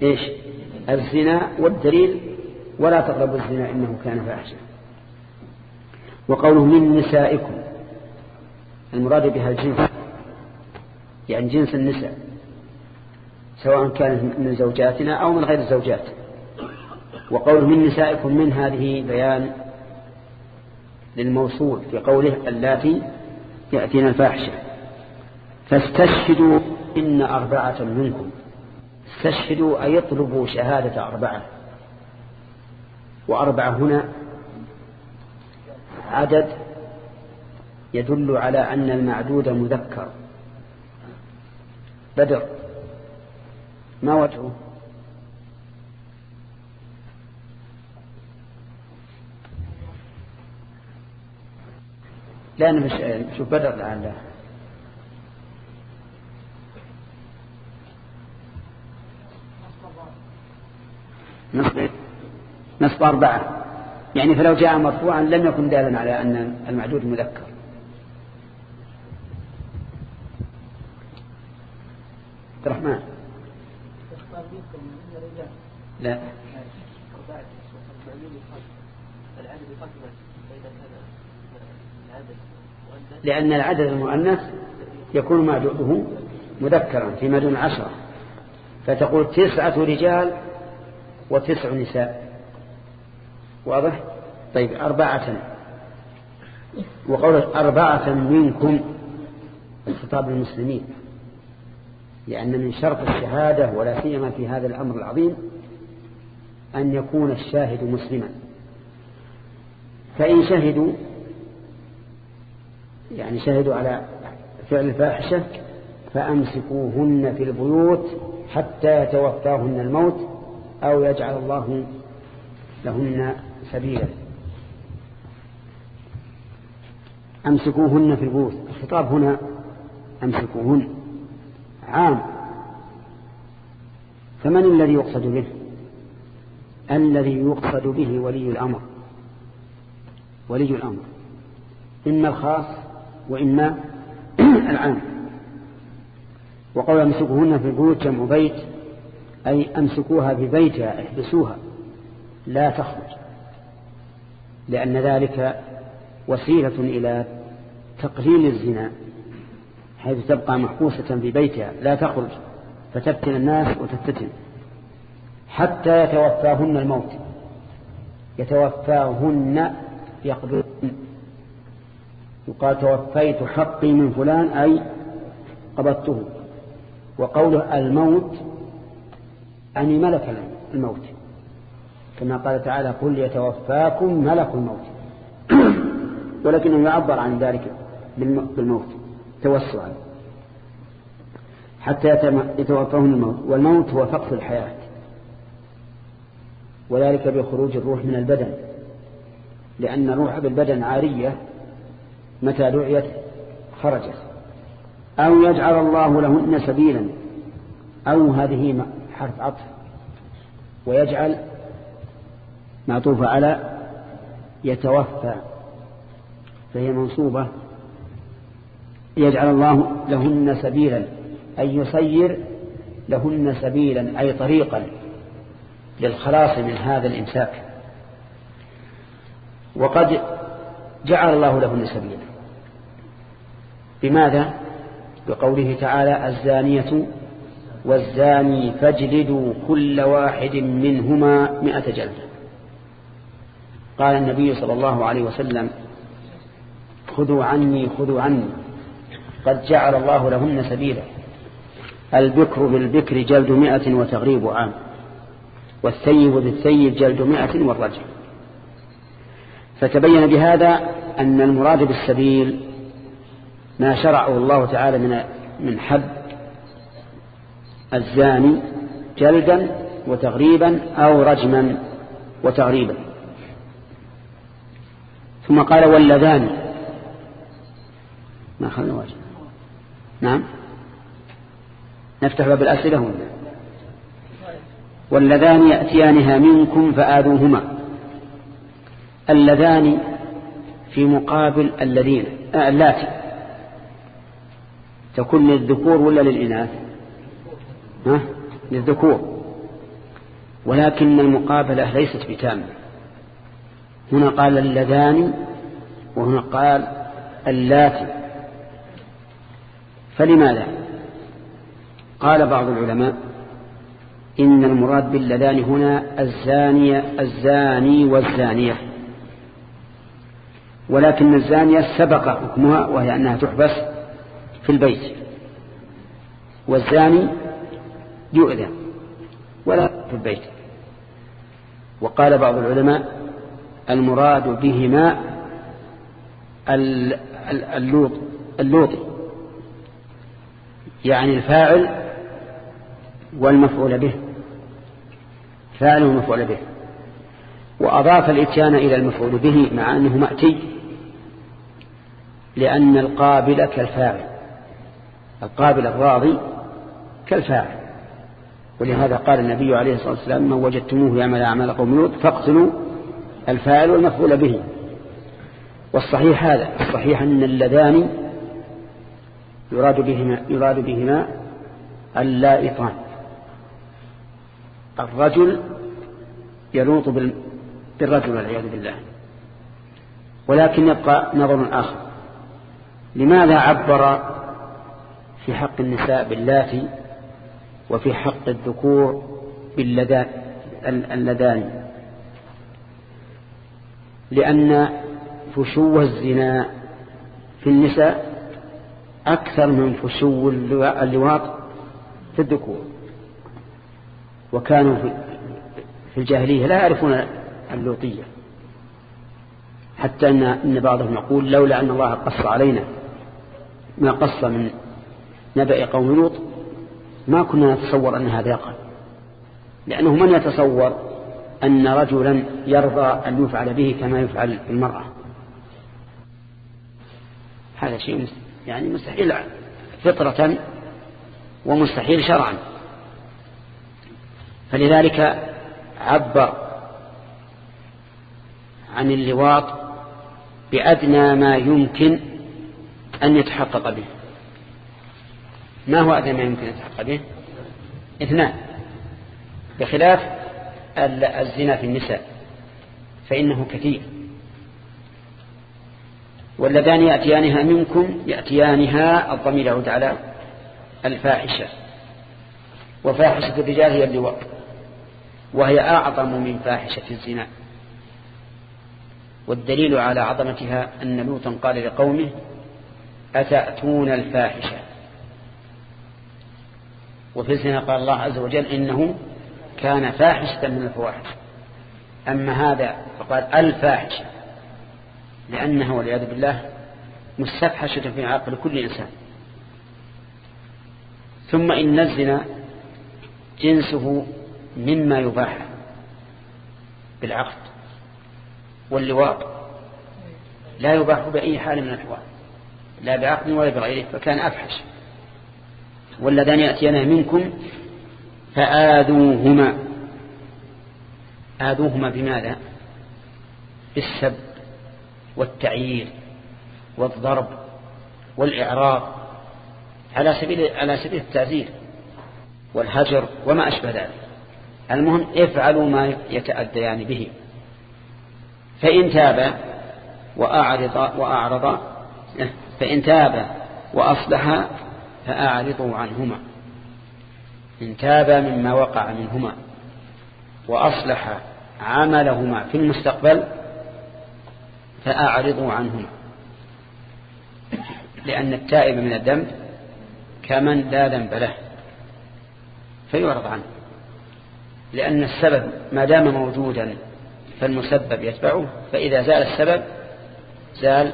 Speaker 1: إيش؟ الزنا والدليل. ولا تقربوا الزنا إنه كان فاحشة. وقوله من نسائكم. المراد بها الجنس. يعني جنس النساء سواء كانت من زوجاتنا أو من غير الزوجات. وقوله من نسائكم من هذه بيان للموصول في قوله اللاتي يأتينا الفاحشة. فاستشهدوا إن أربعة منكم. استشهدوا أي يطلبوا شهادة أربعة. وأربعة هنا عدد يدل على أن المعدود مذكر. بدر. ما وجهه؟ لا نشوف بدر لعله نصب نصب أربعة. يعني فلو جاء مرفوعا لم يكن دالا على أن المعدود مذكر الرحمن
Speaker 4: يختار منكم من الرجال
Speaker 1: لا
Speaker 4: أربعة المعلوم الخلق العدد يقدم فإذا كان العدد مؤنث
Speaker 1: لأن العدد المؤنث يكون معدوده مذكرا فيما دون عشرة. فتقول تسعة رجال وتسع نساء. واضح؟ طيب أربعة. وقول أربعة منكم الخطاب للمسلمين لأن من شرط الشهادة ولا سيما في هذا الأمر العظيم أن يكون الشاهد مسلما. فإن شهدوا يعني شهدوا على فعل الفاحشة فأمسكوهن في البيوت حتى يتوفاهن الموت أو يجعل الله لهن سبيلا. أمسكوهن في البيوت. الخطاب هنا أمسكوهن. عام. فمن الذي يقصد به؟ الذي يقصد به ولي الأمر. ولي الأمر. إما الخاص وإما العام. وقول أمسكوهن في البيوت جمع بيت أي أمسكوها ببيتها احبسوها. لا تخرج. لأن ذلك وسيلة إلى تقليل الزنا. حيث تبقى محبوسة في بيتها لا تخرج فتفتن الناس وتفتن حتى يتوفاهن الموت. يتوفاهن يقبضن يقال توفيت حقي من فلان أي قبضته. وقوله الموت يعني ملك الموت. كما قال تعالى قل يتوفاكم ملك الموت. ولكنه يعبر عن ذلك بالموت. توسعا حتى يتوفاهم الموت. والموت هو فقد الحياة. وذلك بخروج الروح من البدن. لأن الروح بالبدن عارية متى دعيت خرجت. أو يجعل الله لهن سبيلا. أو هذه حرف عطف. ويجعل معطوفة على يتوفى. فهي منصوبة يجعل الله لهن سبيلا أي يسير لهن سبيلا أي طريقا للخلاص من هذا الإمساك. وقد جعل الله لهن سبيلا. بماذا؟ بقوله تعالى الزانية والزاني فاجلدوا كل واحد منهما مئة جلدة. قال النبي صلى الله عليه وسلم خذوا عني خذوا عني. قد جعل الله لهن سبيلا. البكر بالبكر جلد مئة وتغريب عام. والثيب بالثيب جلد مئة والرجل. فتبين بهذا أن المراد بالسبيل ما شرعه الله تعالى من من حد الزاني جلدا وتغريبا أو رجما وتغريبا. ثم قال واللذان. ما أخذنا واجب. نعم. نفتح باب الأسئلة هنا. واللذان يأتيانها منكم فآذوهما. اللذان في مقابل الذين آه اللاتي. تكون للذكور ولا للإناث؟ ها؟ للذكور. ولكن المقابلة ليست بتامة. هنا قال اللذان وهنا قال اللاتي. فلماذا؟ قال بعض العلماء إن المراد باللذان هنا الزانية الزاني والزانية. ولكن الزانية سبق حكمها وهي أنها تحبس في البيت. والزاني يؤذى ولا في البيت. وقال بعض العلماء المراد بهما اللوط اللوطي. يعني الفاعل والمفعول به. فاعل والمفعول به. وأضاف الإتيان إلى المفعول به مع أنه مأتي لأن القابل كالفاعل. القابل الراضي كالفاعل. ولهذا قال النبي عليه الصلاة والسلام من وجدتموه يعمل أعمال قوم لوط فاقتلوا الفاعل والمفعول به. والصحيح هذا الصحيح أن اللذان يراد بهما, يراد بهما اللائطان الرجل يلوط بالرجل والعياذ بالله ولكن يبقى نظر آخر. لماذا عبر في حق النساء باللاتي وفي حق الذكور باللدان لأن فشو الزنا في النساء أكثر من فشو اللواط في الذكور. وكانوا في الجاهلية لا يعرفون اللوطية. حتى أن بعضهم يقول لولا أن الله قص علينا ما قص من نبأ قوم لوط ما كنا نتصور أن هذا يقع. لأنه من يتصور أن رجلا يرضى أن يفعل به كما يفعل بالمرأة هذا شيء يعني مستحيل فطرة ومستحيل شرعا. فلذلك عبر عن اللواط بأدنى ما يمكن أن يتحقق به. ما هو أدنى ما يمكن أن يتحقق به؟ إثنان. بخلاف الزنا في النساء فإنه كثير. واللذان يأتيانها منكم يأتيانها الضمير يعود على الفاحشة. وفاحشة الرجال هي اللواط وهي أعظم من فاحشة الزنا. والدليل على عظمتها أن لوطا قال لقومه أتأتون الفاحشة؟ وفي الزنا قال الله عز وجل إنه كان فاحشة من الفواحش. أما هذا فقال الفاحشة. لأنها والعياذ بالله مستفحشة في عقل كل إنسان. ثم إن الزنا جنسه مما يباح بالعقد واللواط. لا يباح بأي حال من الأحوال. لا بعقد ولا بغيره فكان أفحش. والذان يأتينا منكم فآذوهما. آذوهما بماذا؟ بالسب. والتعيير والضرب والإعراض على سبيل على سبيل التعزير والهجر وما أشبه ذلك. المهم افعلوا ما يتأديان به. فإن تاب وأعرض وأعرض فإن تاب وأصلح فأعرضوا عنهما. إن تاب مما وقع منهما وأصلح عملهما في المستقبل فأعرضوا عنهما لأن التائب من الذنب كمن لا ذنب له. فيعرض عنه. لأن السبب ما دام موجودا فالمسبب يتبعه. فإذا زال السبب زال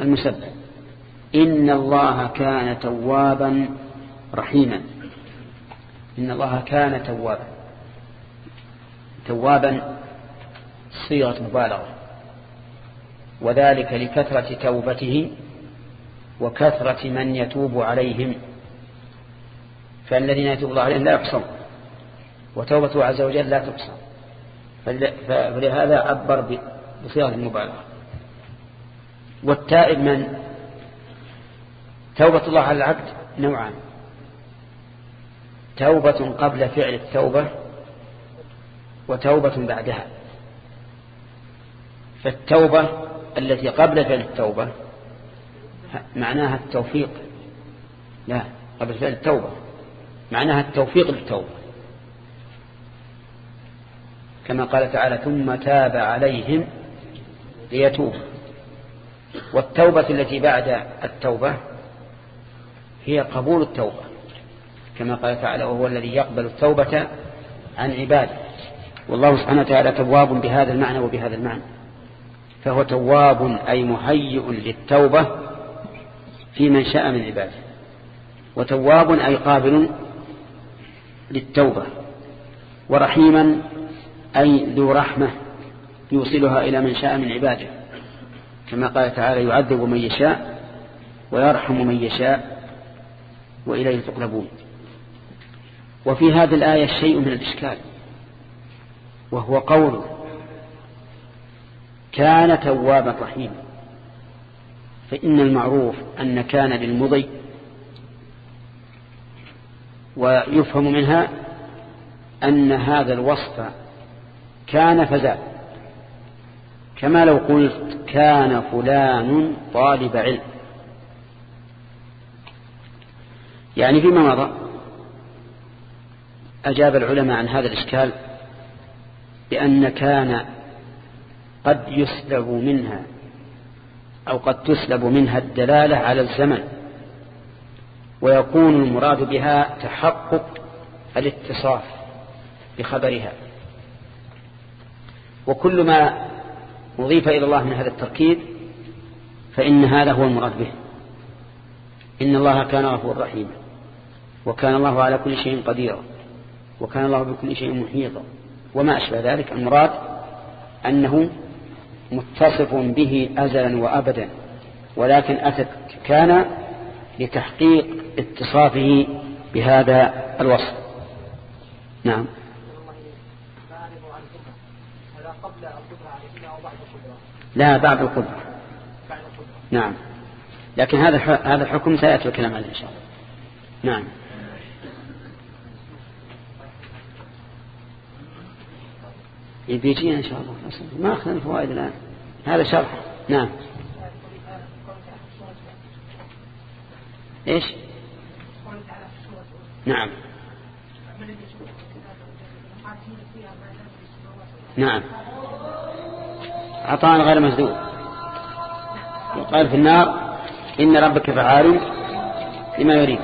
Speaker 1: المسبب. إن الله كان توابا رحيما. إن الله كان توابا. توابا صيغة مبالغة. وذلك لكثرة توبته وكثرة من يتوب عليهم. فالذين يتوب الله عليهم لا يحصون وتوبته عز وجل لا تحصى فلهذا عبر بصيغة المبالغة والتائب من؟ توبة الله على العبد نوعان. توبة قبل فعل التوبة وتوبة بعدها. فالتوبة التي قبل فعل التوبة معناها التوفيق. لا قبل فعل التوبة معناها التوفيق للتوبة. كما قال تعالى ثم تاب عليهم ليتوب والتوبة التي بعد التوبة هي قبول التوبة. كما قال تعالى وهو الذي يقبل التوبة عن عباده والله سبحانه وتعالى تواب بهذا المعنى وبهذا المعنى. فهو تواب أي مهيئ للتوبة في من شاء من عباده. وتواب أي قابل للتوبة. ورحيما أي ذو رحمة يوصلها إلى من شاء من عباده. كما قال تعالى يعذب من يشاء ويرحم من يشاء وإليه تقلبون. وفي هذه الآية شيء من الإشكال وهو قول كان توابا رحيما فإن المعروف أن كان للمضي ويفهم منها أن هذا الوصف كان فزاد كما لو قلت كان فلان طالب علم. يعني فيما مضى أجاب العلماء عن هذا الإشكال بأن كان قد يسلب منها أو قد تسلب منها الدلالة على الزمن ويكون المراد بها تحقق الاتصاف بخبرها. وكل ما أضيف إلى الله من هذا التركيب فإن هذا هو المراد به. إن الله كان غفور رحيما وكان الله على كل شيء قديرا وكان الله بكل شيء محيطا وما أشبه ذلك. المراد أنه متصف به أزلا وأبدا ولكن أتت كان لتحقيق اتصافه بهذا الوصف. نعم. لا بعد القدرة. نعم. لكن هذا هذا الحكم سيأتي الكلام عليه إن شاء الله. نعم. بيجينا إن شاء الله. ما أخذنا الفوائد الآن. هذا شرح. نعم. إيش؟ نعم. نعم. عطاء غير مسدود. وقال في النار إن ربك فعال لما يريد.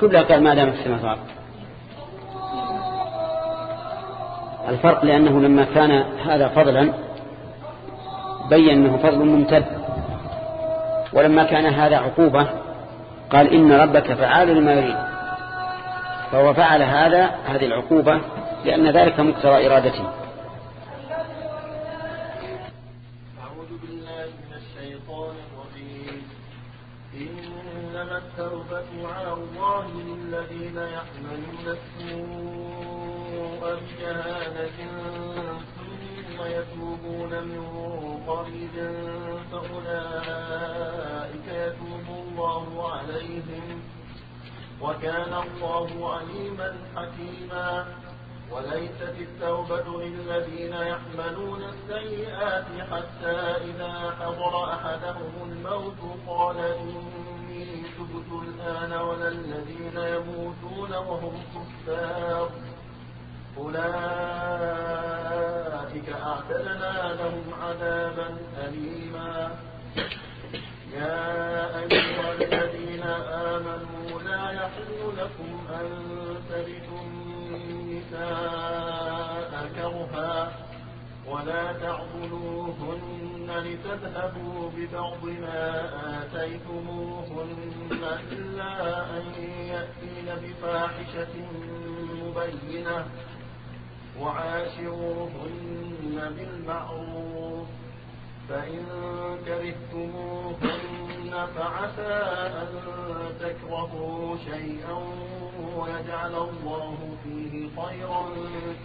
Speaker 1: كلها قال ما دام في السماء. الفرق لأنه لما كان هذا فضلا بين أنه فضل ممتد. ولما كان هذا عقوبة قال إن ربك فعال لما يريد. فهو فعل هذا هذه العقوبة لأن ذلك مقتضى إرادته.
Speaker 5: قريب فأولئك يتوب الله عليهم وكان الله عليما حكيما. وليست التوبة للذين يحملون السيئات حتى إذا حضر أحدهم الموت قال إني تبت الآن ولا الذين يموتون وهم كفار. أولئك أعتدنا لهم عذابا أليما. يا أيها الذين آمنوا لا يحل لكم أن ترثوا النساء كرها ولا تعضلوهن لتذهبوا ببعض ما آتيتموهن إلا أن يأتين بفاحشة مبينة. وعاشروهن بالمعروف. فإن كرهتموهن فعسى أن تكرهوا شيئا ويجعل الله فيه خيرا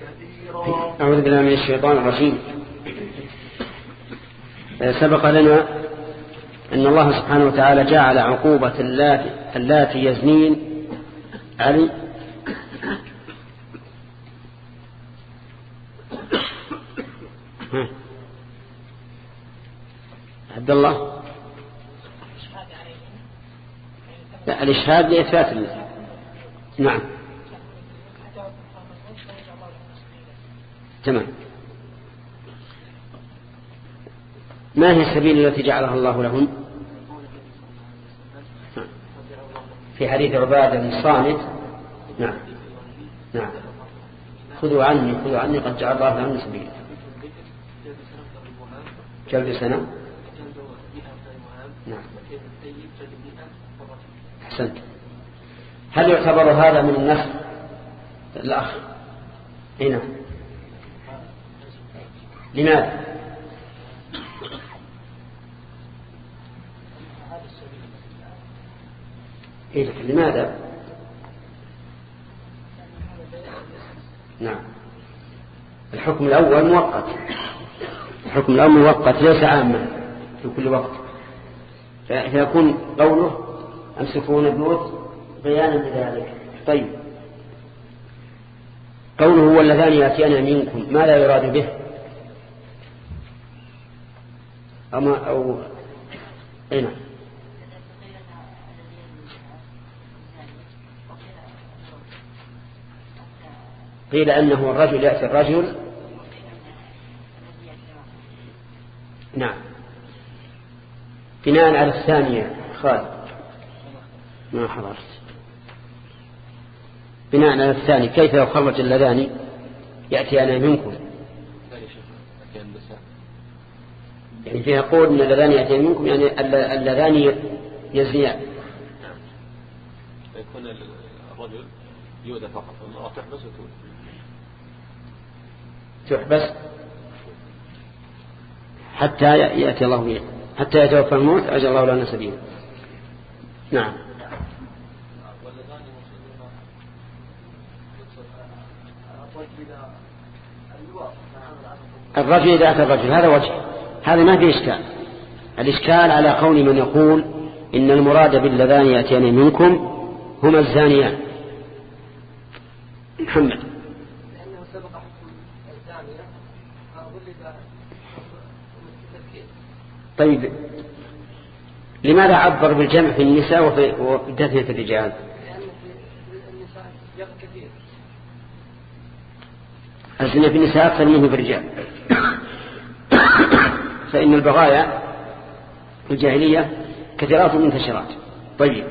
Speaker 5: كثيرا.
Speaker 1: أعوذ بالله من الشيطان الرجيم. سبق لنا أن الله سبحانه وتعالى جعل عقوبة اللاتي, يزنين علي عبد الله؟ لا الإشهاد لإثبات نعم. تمام. ما هي السبيل التي جعلها الله لهن في حديث عبادة بن الصامت نعم. نعم. خذوا عني خذوا عني قد جعل الله لهن سبيلا. جلد سنة نعم أحسنت هل يعتبر هذا من النسل الأخ. هنا لماذا؟ إيه لماذا؟ نعم. الحكم الأول مؤقت. الحكم الأول مؤقت ليس عاما في كل وقت. فيكون قوله أمسكون البيوت بيانا لذلك طيب. قوله واللذان يأتيان منكم ما لا يراد به؟ أما أو أين نعم. قيل أنه الرجل يأتي الرجل. نعم. بناء على الثانية خالد ما حضرت. بناء على الثاني كيف لو خرج اللذان؟ يأتي أنا منكم. يعني فيها قول أن اللذان يأتي منكم يعني اللذان يزنيان.
Speaker 6: يكون الرجل يؤذى فقط المرأة تحبس وتؤذى
Speaker 1: تحبس حتى يأتي الله به حتى يتوفى الموت أجل الله لنا سبيلا. نعم. الرجل إذا أتى الرجل هذا وجه. هذا ما في إشكال. الإشكال على قول من يقول إن المراد باللذان يأتيان منكم هما الزانيان. محمد. طيب لماذا عبر بالجمع في النساء وفي, تثنية الرجال
Speaker 4: لأن في النساء سياق كثير
Speaker 1: الزنا في النساء أكثر منه في الرجال. فإن البغايا في الجاهلية كثيرات منتشرات طيب.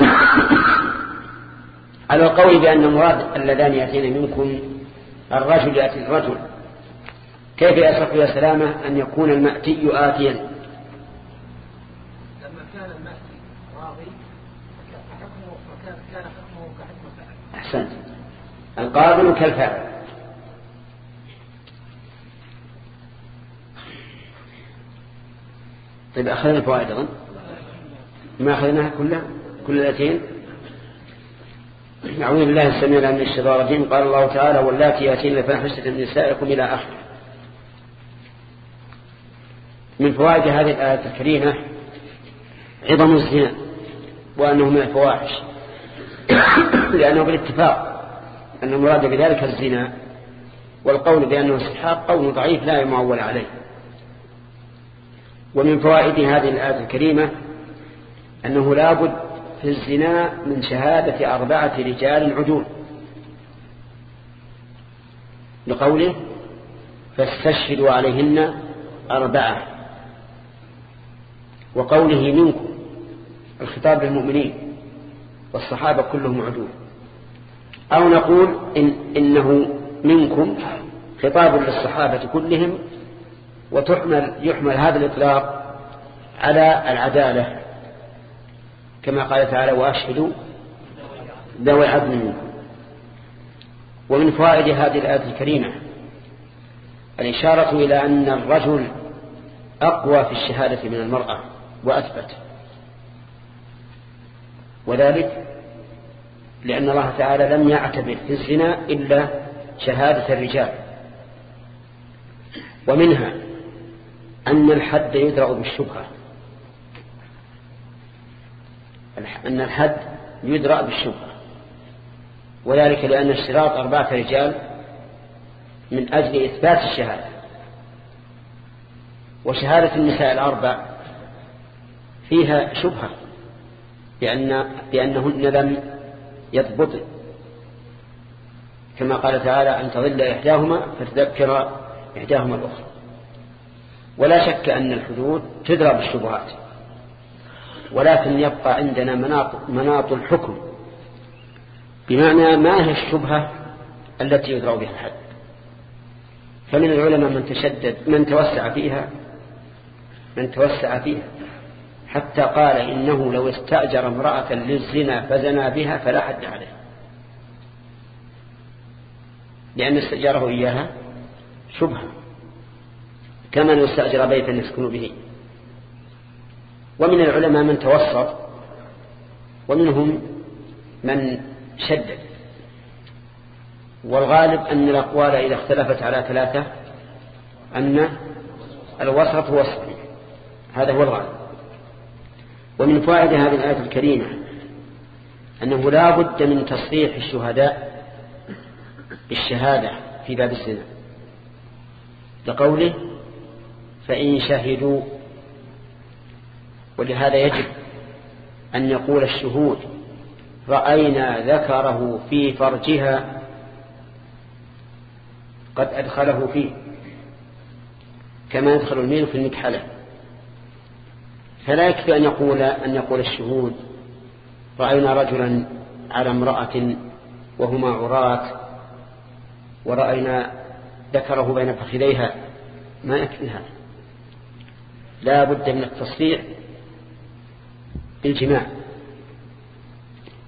Speaker 1: على القول بأن المراد اللذان يأتين منكم الرجل يأتي الرجل كيف يصح يا سلامة أن يكون المأتي آتيا؟
Speaker 4: لما كان المأتي راضي حكمه كان كان حكمه كحكم فعل.
Speaker 1: أحسنت. القابل كالفاعل طيب أخذنا الفوائد أظن. ما أخذناها كلها؟ كل الأتين؟ أعوذ بالله السميع العليم من الشيطان الرجيم. قال الله تعالى واللاتي يأتين فاحشة من نسائكم إلى آخر من فوائد هذه الآية الكريمة عظم الزنا وأنه من الفواحش لأنه بالاتفاق أن المراد بذلك الزنا والقول بأنه استحاق قول ضعيف لا يمعول عليه. ومن فوائد هذه الآية الكريمة أنه لا بد في الزنا من شهادة أربعة رجال عدول. لقوله فاستشهدوا عليهن أربعة. وقوله منكم الخطاب للمؤمنين والصحابة كلهم عدول. أو نقول إن إنه منكم خطاب للصحابة كلهم وتحمل يحمل هذا الإطلاق على العدالة كما قال تعالى وأشهدوا ذوي عدل منكم ومن فوائد هذه الآية الكريمة الإشارة إلى أن الرجل أقوى في الشهادة من المرأة وأثبت وذلك لأن الله تعالى لم يعتبر في الزنا إلا شهادة الرجال ومنها أن الحد يدرأ بالشبهة أن الحد يدرأ بالشبهة وذلك لأن اشتراط أربعة رجال من أجل إثبات الشهادة. وشهادة النساء الأربع فيها شبهة بأن بأنهن لم يضبطن كما قال تعالى أن تظل إحداهما فتذكر إحداهما الأخرى. ولا شك أن الحدود تدرى بالشبهات ولكن يبقى عندنا مناط, مناط الحكم بمعنى ما هي الشبهة التي يدرى بها الحد؟ فمن العلماء من تشدد من توسع فيها من توسع فيها حتى قال إنه لو استأجر امرأة للزنا فزنا بها فلا حد عليه. لأن استأجره إياها شبهة. كما لو استأجر بيتا يسكن به. ومن العلماء من توسط ومنهم من شدد. والغالب أن الأقوال إذا اختلفت على ثلاثة أن الوسط هو الصحيح هذا هو الغالب. ومن فوائد هذه الآية الكريمة أنه لا بد من تصريح الشهداء بالشهادة في باب الزنا. لقوله فإن شهدوا ولهذا يجب أن يقول الشهود رأينا ذكره في فرجها قد أدخله فيه كما يدخل الميل في المكحلة. فلا يكفي أن يقول أن يقول الشهود رأينا رجلا على امرأة وهما عراة ورأينا ذكره بين فخذيها ما يكفي هذا. لا بد من التصريح بالجماع.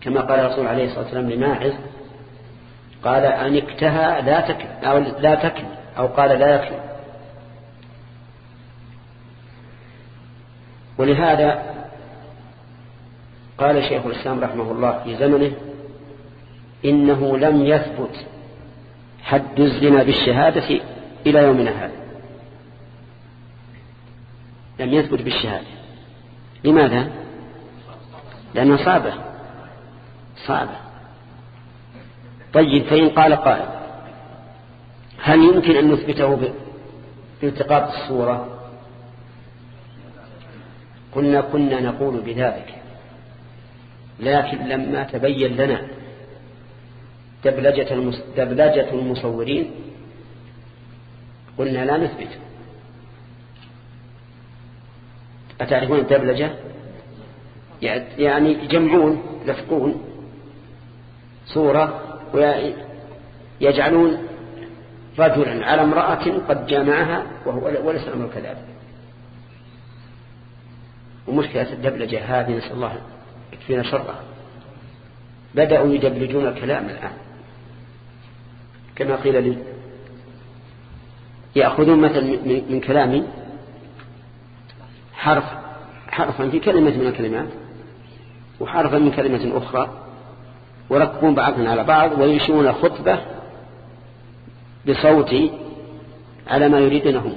Speaker 1: كما قال الرسول عليه الصلاة والسلام لماعز قال أن اكتهى لا تكن أو لا تكن أو قال لا يكن ولهذا قال شيخ الإسلام رحمه الله في زمنه إنه لم يثبت حد الزنا بالشهادة إلى يومنا هذا. لم يثبت بالشهادة. لماذا؟ لأنها صعبة. صعبة. طيب فإن قال قائل هل يمكن أن نثبته بالتقاط الصورة؟ قلنا كنا نقول بذلك. لكن لما تبين لنا دبلجة. دبلجة المصورين قلنا لا نثبت. أتعرفون الدبلجة؟ يعني يجمعون يلفقون صورة ويجعلون رجلا على امرأة قد جامعها وهو وليس الأمر كذلك. ومشكلة الدبلجة هذه نسأل الله يكفينا شرها. بدأوا يدبلجون الكلام الآن. كما قيل لي يأخذون مثلا من كلامي حرف حرفا في كلمة من الكلمات وحرفا من كلمة أخرى وركبون بعضهم على بعض وينشئون الخطبة بصوتي على ما يريدونه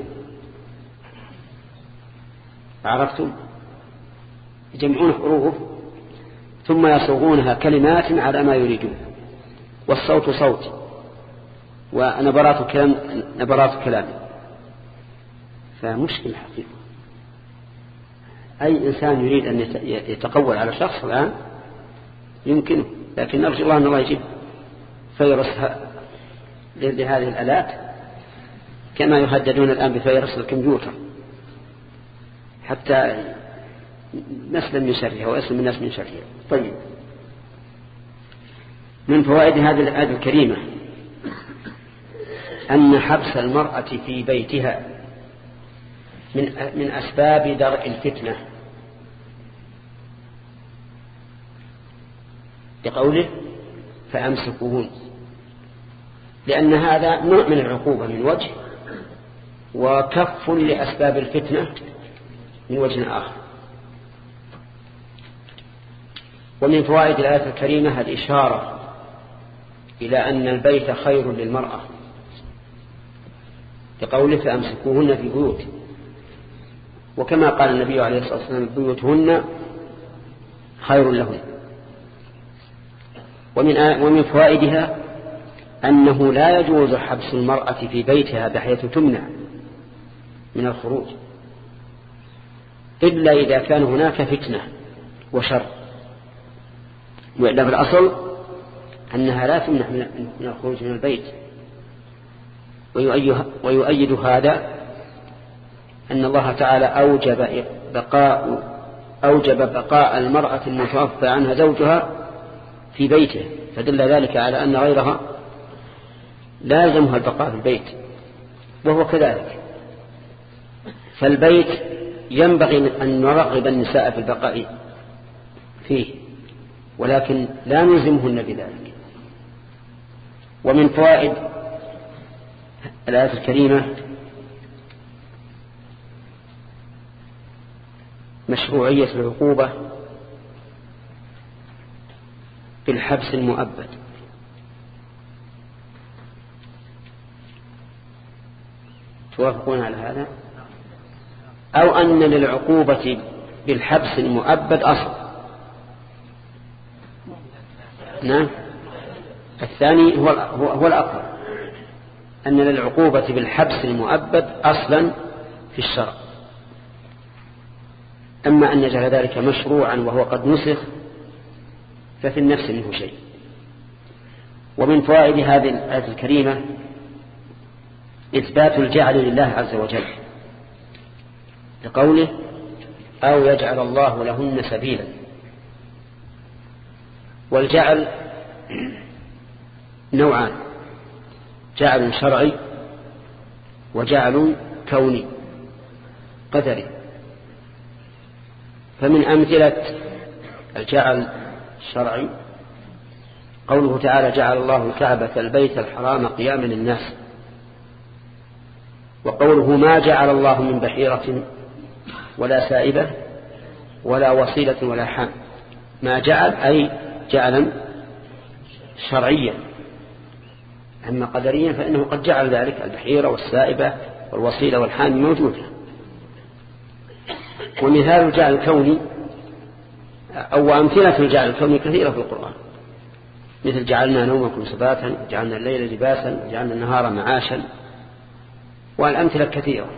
Speaker 1: عرفتم؟ يجمعون حروف ثم يصوغونها كلمات على ما يريدون. والصوت صوت ونبرات كلام نبرات كلام. فمشكلة حقيقة. أي إنسان يريد أن يتقول على شخص الآن يمكنه لكن نرجو الله أن الله يجيب فيروس لهذه الآلات كما يهددون الآن بفيروس الكمبيوتر. حتى نسلم من شرها ويسلم الناس من شرها. طيب. من فوائد هذه الآية الكريمة أن حبس المرأة في بيتها من من أسباب درء الفتنة. بقوله فأمسكوهن. لأن هذا نوع من العقوبة من وجه وكف لأسباب الفتنة من وجه آخر. ومن فوائد الآية الكريمة الإشارة إلى أن البيت خير للمرأة. لقوله فأمسكوهن في بيوت. وكما قال النبي عليه الصلاة والسلام بيوتهن خير لهن. ومن ومن فوائدها أنه لا يجوز حبس المرأة في بيتها بحيث تمنع من الخروج إلا إذا كان هناك فتنة وشر. وإلا في الأصل أنها لا تمنع من الخروج من البيت. ويؤيد هذا أن الله تعالى أوجب بقاء أوجب بقاء المرأة المتوفى عنها زوجها في بيته فدل ذلك على أن غيرها لا يلزمها البقاء في البيت وهو كذلك. فالبيت ينبغي أن نرغب النساء في البقاء فيه ولكن لا نلزمهن بذلك. ومن فوائد الآية الكريمة مشروعية العقوبة بالحبس المؤبد. توافقون على هذا؟ أو أن للعقوبة بالحبس المؤبد أصل. نعم. الثاني هو هو الأقرب أن للعقوبة بالحبس المؤبد أصلا في الشرع. أما أن يجعل ذلك مشروعا وهو قد نسخ ففي النفس منه شيء. ومن فوائد هذه الآية الكريمة إثبات الجعل لله عز وجل لقوله أو يجعل الله لهن سبيلا. والجعل نوعان جعل شرعي وجعل كوني قدري. فمن أمثلة الجعل الشرعي قوله تعالى جعل الله الكعبة البيت الحرام قياما للناس وقوله ما جعل الله من بحيرة ولا سائبة ولا وصيلة ولا حام. ما جعل أي جعلا شرعيا. أما قدريا فإنه قد جعل ذلك. البحيرة والسائبة والوصيلة والحام موجودة. ومثال الجعل الكوني أو أمثلة الجعل الكوني كثيرة في القرآن. مثل جعلنا نومكم سباتا جعلنا الليل لباسا جعلنا النهار معاشا. والأمثلة كثيرة.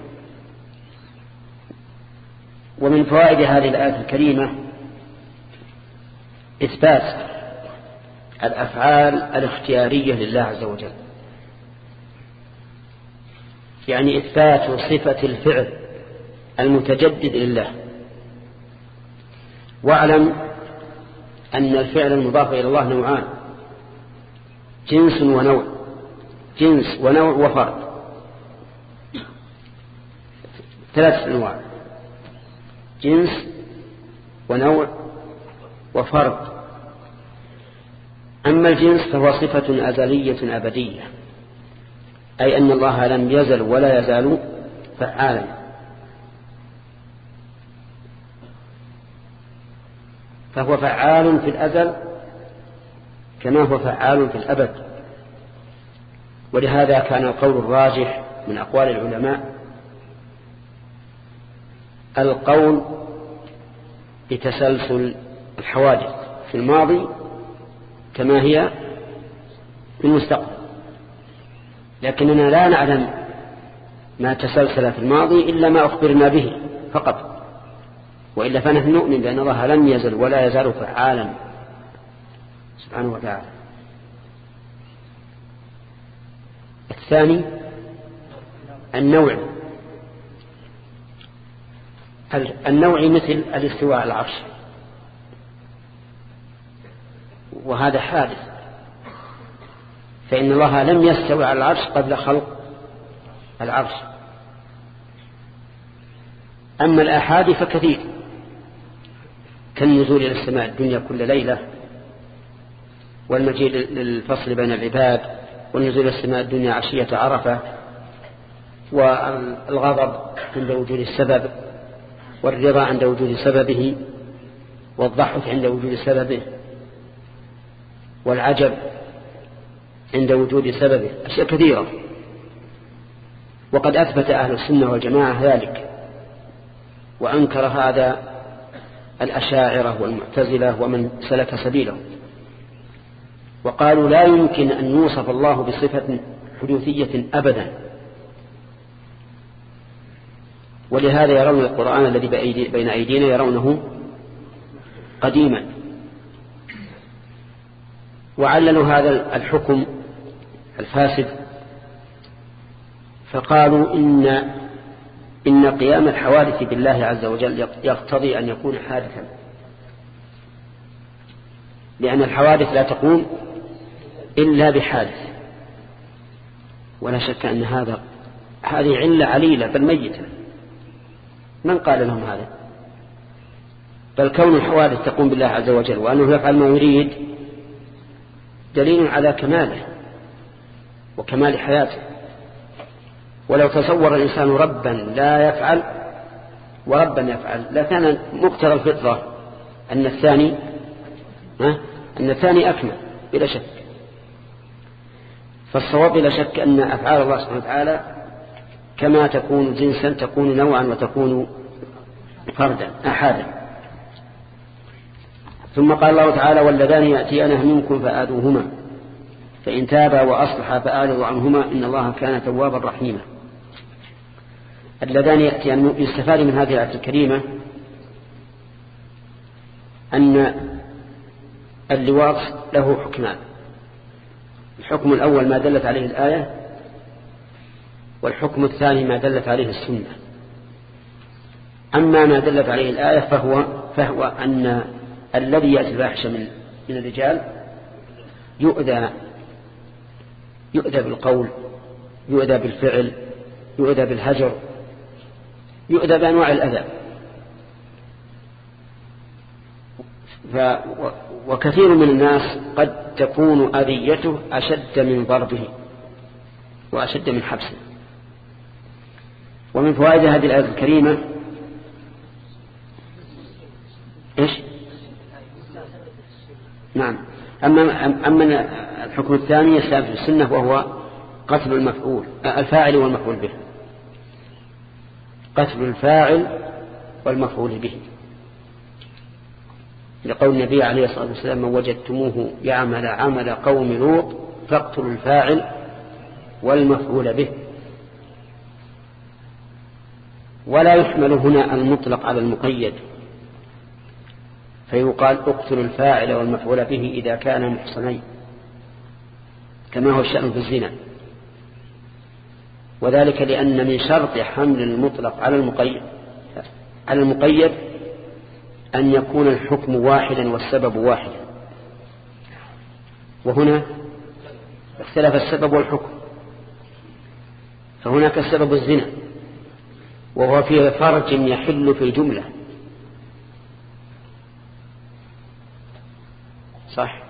Speaker 1: ومن فوائد هذه الآية الكريمة إثبات الأفعال الاختيارية لله عز وجل. يعني إثبات صفة الفعل المتجدد لله. واعلم أن الفعل المضاف إلى الله نوعان. جنس ونوع. جنس ونوع وفرد. ثلاث أنواع. جنس ونوع وفرد. أما الجنس فهو صفة أزلية أبدية. أي أن الله لم يزل ولا يزال فعالا. فهو فعال في الأزل كما هو فعال في الأبد. ولهذا كان القول الراجح من أقوال العلماء القول بتسلسل الحوادث في الماضي كما هي في المستقبل. لكننا لا نعلم ما تسلسل في الماضي إلا ما أخبرنا به فقط. وإلا فنحن نؤمن بأن الله لم يزل ولا يزال فعالا. سبحانه وتعالى. الثاني النوع. النوع مثل الاستواء على العرش. وهذا حادث. فإن الله لم يستوي على العرش قبل خلق العرش. أما الآحاد فكثير. كالنزول إلى السماء الدنيا كل ليلة؟ والمجيء للفصل بين العباد والنزول إلى السماء الدنيا عشية عرفة والغضب عند وجود السبب والرضا عند وجود سببه والضحك عند وجود سببه والعجب عند وجود سببه. أشياء كثيرة. وقد أثبت أهل السنة والجماعة ذلك وأنكر هذا الأشاعرة والمعتزلة ومن سلك سبيله وقالوا لا يمكن أن يوصف الله بصفة حدوثية أبدا. ولهذا يرون القرآن الذي بين أيدينا يرونه قديما. وعللوا هذا الحكم الفاسد. فقالوا إن إن قيام الحوادث بالله عز وجل يقتضي أن يكون حادثا. لأن الحوادث لا تقوم إلا بحادث. ولا شك أن هذا هذه علة عليلة بل ميتة. من قال لهم هذا؟ بل كون الحوادث تقوم بالله عز وجل وأنه يفعل ما يريد دليل على كماله وكمال حياته. ولو تصور الإنسان ربا لا يفعل وربا يفعل لكان مقتضى الفطرة أن الثاني أن الثاني أكمل بلا شك. فالصواب بلا شك أن أفعال الله سبحانه وتعالى كما تكون جنسا تكون نوعا وتكون فردا أحدا ثم قال الله تعالى واللذان يأتيانه منكم فآذوهما فإن تابا وأصلحا فآلوا عنهما إن الله كان توابا رحيما. اللذان يأتيان يستفاد من هذه الآية الكريمة أن اللواط له حكمان. الحكم الأول ما دلت عليه الآية والحكم الثاني ما دلت عليه السنة. أما ما دلت عليه الآية فهو, فهو أن الذي يأتي الفاحشة من, من الرجال يؤذى يؤذى بالقول يؤذى بالفعل يؤذى بالهجر يؤذى بأنواع الأذى. ف وكثير من الناس قد تكون أذيته أشد من ضربه وأشد من حبسه. ومن فوائد هذه الآية الكريمة إيش؟ نعم. أما, أما الحكم الثاني الثابت في السنة وهو قتل المفعول الفاعل والمفعول به. قتل الفاعل والمفعول به. لقول النبي عليه الصلاة والسلام من وجدتموه يعمل عمل قوم لوط فاقتلوا الفاعل والمفعول به. ولا يحمل هنا المطلق على المقيد. فيقال اقتل الفاعل والمفعول به إذا كان محصنين. كما هو الشأن في الزنا. وذلك لأن من شرط حمل المطلق على المقيد على المقيد أن يكون الحكم واحدا والسبب واحدا. وهنا اختلف السبب والحكم. فهناك السبب الزنا وهو فيه فرج يحل في الجملة. صح؟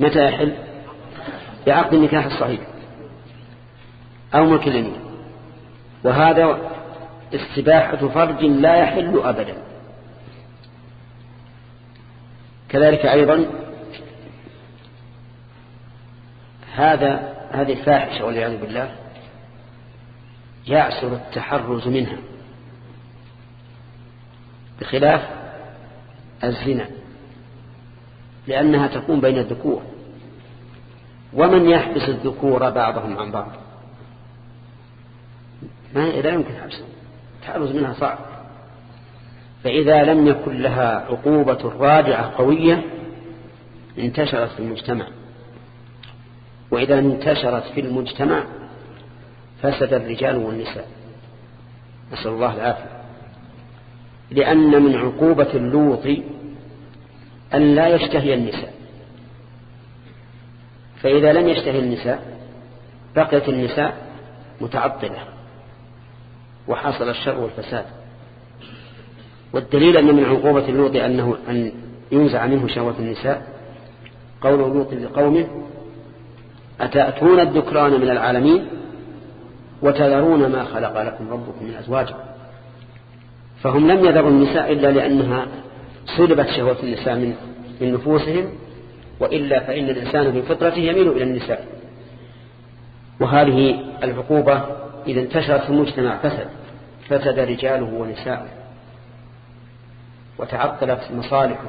Speaker 1: متى يحل؟ بعقد النكاح الصحيح. أو ملك اليمين وهذا استباحة فرج لا يحل أبدا. كذلك أيضا هذا هذه الفاحشة والعياذ بالله يعسر التحرز منها بخلاف الزنا لأنها تكون بين الذكور. ومن يحبس الذكور بعضهم عن بعض؟ ما لا يمكن حبسه التحرز منها صعب. فإذا لم يكن لها عقوبة راجعة قوية انتشرت في المجتمع. وإذا انتشرت في المجتمع فسد الرجال والنساء. نسأل الله العافية. لأن من عقوبة اللوط أن لا يشتهي النساء. فإذا لم يشتهي النساء بقيت النساء متعطلة. وحصل الشر والفساد. والدليل أن من عقوبة اللوط أنه أن ينزع منه شهوة النساء. قول لوط لقومه أتأتون الذكران من العالمين وتذرون ما خلق لكم ربكم من أزواجكم. فهم لم يذروا النساء إلا لأنها سلبت شهوة النساء من, من نفوسهم وإلا فإن الإنسان في فطرته يميل إلى النساء. وهذه العقوبة إذا انتشرت في المجتمع فسد. فسد رجاله ونساءه وتعطلت مصالحه.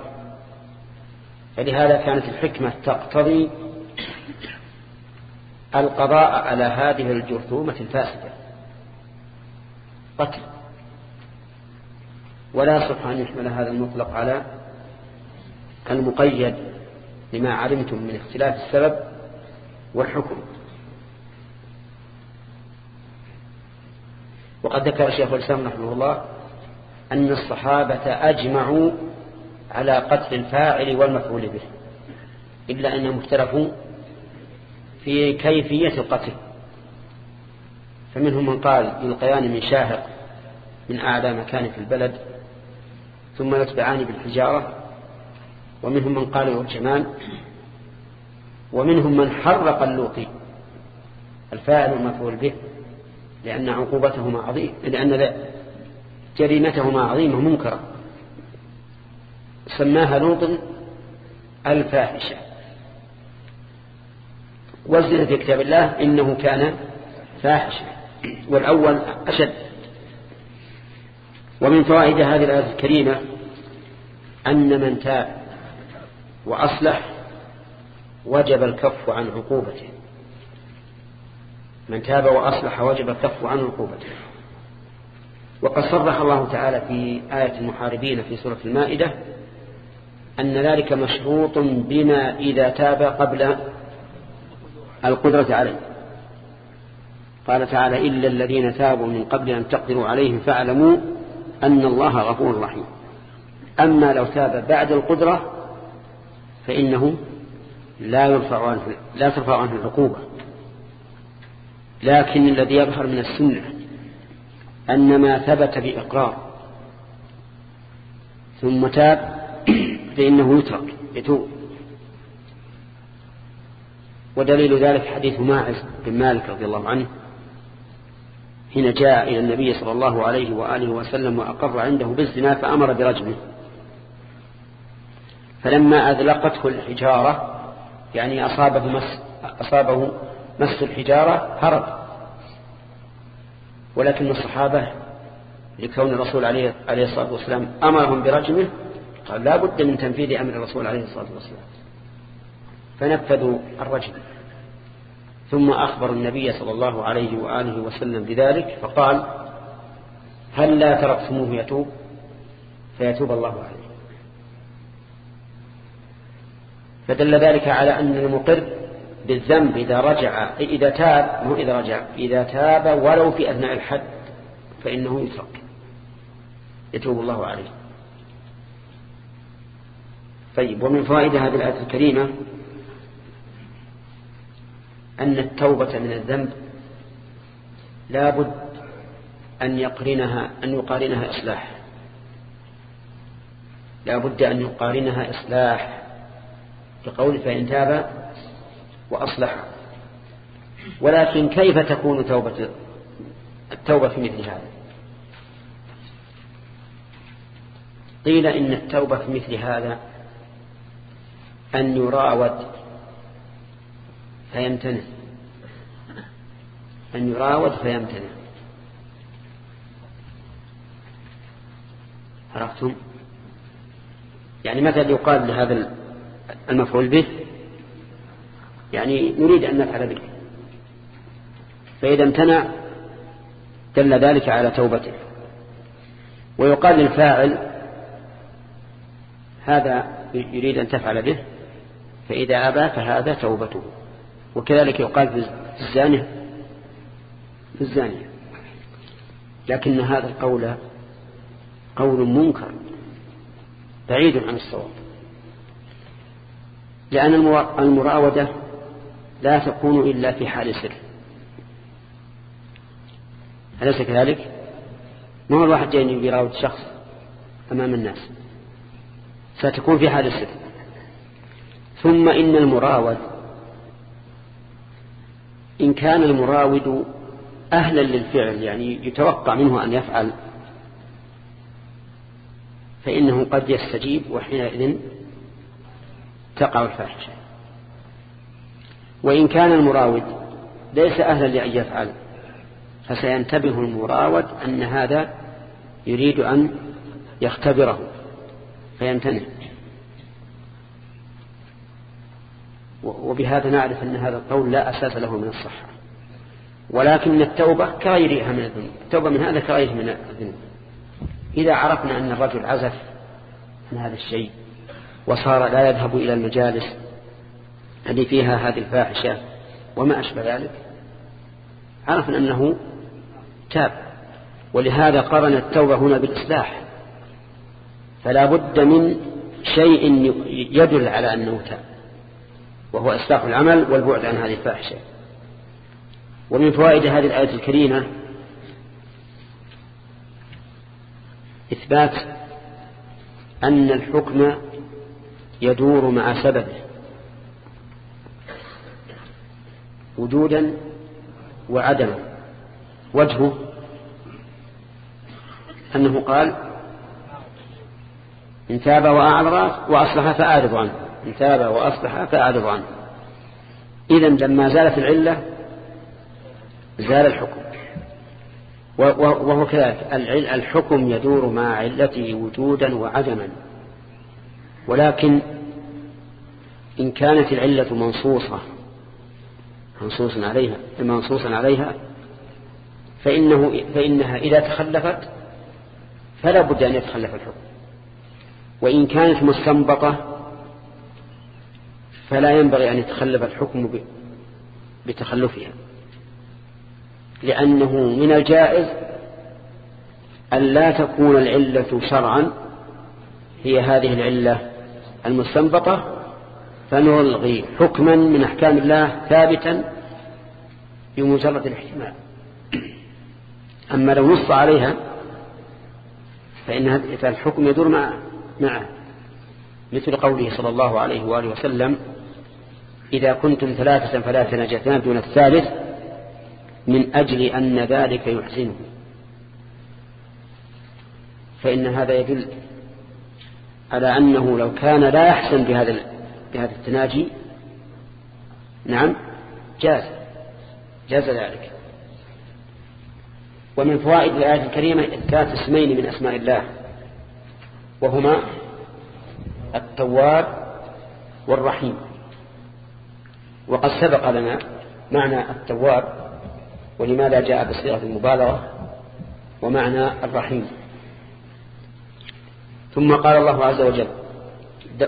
Speaker 1: فلهذا كانت الحكمة تقتضي القضاء على هذه الجرثومة الفاسدة. قتل. ولا يصح أن يحمل هذا المطلق على المقيد لما علمتم من اختلاف السبب والحكم. وقد ذكر الشيخ الإسلام رحمه الله أن الصحابة أجمعوا على قتل الفاعل والمفعول به إلا أنهم اختلفوا في كيفية القتل. فمنهم من قال يلقيان من شاهق من أعلى مكان في البلد ثم يتبعان بالحجارة ومنهم من قال يرجمان ومنهم من حرق اللوطي الفاعل المفعول به. لأن عقوبتهما عظيمة لأن جريمتهما عظيمة منكرة. سماها لوط الفاحشة. وزن في كتاب الله إنه كان فاحشة والأول أشد. ومن فوائد هذه الآية الكريمة أن من تاب وأصلح وجب الكف عن عقوبته. من تاب وأصلح وجب الكف عن عقوبته وقد صرح الله تعالى في آية المحاربين في سورة المائدة أن ذلك مشروط بما إذا تاب قبل القدرة عليه. قال تعالى إلا الذين تابوا من قبل أن تقدروا عليهم فاعلموا أن الله غفور رحيم. أما لو تاب بعد القدرة فإنه لا يرفع عنه لا ترفع عنه العقوبة. لكن الذي يظهر من السنة أن ما ثبت بإقرار ثم تاب فإنه يترك يتوب. ودليل ذلك حديث ماعز بن مالك رضي الله عنه حين جاء إلى النبي صلى الله عليه وآله وسلم وأقر عنده بالزنا فأمر برجمه فلما أذلقته الحجارة يعني أصابه مس, أصابه مس الحجارة هرب. ولكن الصحابة لكون الرسول عليه, عليه الصلاة والسلام أمرهم برجمه قال لا بد من تنفيذ أمر الرسول عليه الصلاة والسلام. فنفذوا الرجم. ثم أخبر النبي صلى الله عليه وآله وسلم بذلك فقال هل لا تركتموه يتوب؟ فيتوب الله عليه. فدل ذلك على أن المقر بالذنب إذا رجع إذا تاب مو إذا رجع إذا تاب ولو في أثناء الحد فإنه يترك. يتوب الله عليه. طيب ومن فوائد هذه الآية الكريمة أن التوبة من الذنب لا بد أن يقرنها أن يقارنها إصلاح. لا بد أن يقارنها إصلاح. بقول فإن تاب وأصلح. ولكن كيف تكون توبة التوبة في مثل هذا؟ قيل إن التوبة في مثل هذا أن يراود فيمتنع. أن يراود فيمتنع. عرفتم؟ يعني مثلا يقال لهذا المفعول به يعني نريد أن نفعل به. فإذا امتنع دل ذلك على توبته. ويقال للفاعل هذا يريد أن تفعل به فإذا أبى فهذا توبته. وكذلك يقال في الزانية في الزانية. لكن هذا القول قول منكر بعيد عن الصواب. لأن المراودة لا تكون إلا في حال سر أليس كذلك؟ ما هو الواحد جاي يراود شخص أمام الناس؟ ستكون في حال سر ثم إن المراود إن كان المراود أهلا للفعل يعني يتوقع منه أن يفعل فإنه قد يستجيب وحينئذ تقع الفاحشة. وإن كان المراود ليس أهلا لأن يفعل فسينتبه المراود أن هذا يريد أن يختبره فيمتنع. وبهذا نعرف أن هذا القول لا أساس له من الصحة. ولكن التوبة كغيرها من الذنوب التوبة من هذا كغيرها من الذنوب. إذا عرفنا أن الرجل عزف عن هذا الشيء وصار لا يذهب إلى المجالس التي فيها هذه الفاحشة وما أشبه ذلك عرفنا أنه تاب. ولهذا قرن التوبة هنا بالإصلاح. فلا بد من شيء يدل على أنه تاب وهو إصلاح العمل والبعد عن هذه الفاحشة. ومن فوائد هذه الآية الكريمة إثبات أن الحكم يدور مع سببه. وجودا وعدما. وجهه أنه قال إن تاب وأعرض وأصلح فأعرض عنه. إن تاب وأصلح فأعرض عنه. إذا لما زالت العلة زال الحكم. وهو كذلك. الحكم يدور مع علته وجودا وعدما. ولكن إن كانت العلة منصوصة منصوصا عليها منصوصا عليها فإنه فإنها إذا تخلفت فلا بد أن يتخلف الحكم. وإن كانت مستنبطة فلا ينبغي أن يتخلف الحكم بتخلفها. لأنه من الجائز أن لا تكون العلة شرعا هي هذه العلة المستنبطة فنلغي حكما من أحكام الله ثابتا بمجرد الاحتمال. أما لو نص عليها فإن الحكم يدور مع معه مثل قوله صلى الله عليه وآله وسلم إذا كنتم ثلاثة فلا تنجتان دون الثالث من أجل أن ذلك يحزنه. فإن هذا يدل على أنه لو كان لا يحسن بهذا بهذا التناجي؟ نعم. جاز. جاز ذلك. ومن فوائد الآية الكريمة إثبات اسمين من أسماء الله. وهما التواب والرحيم. وقد سبق لنا معنى التواب ولماذا جاء بصيغة المبالغة ومعنى الرحيم. ثم قال الله عز وجل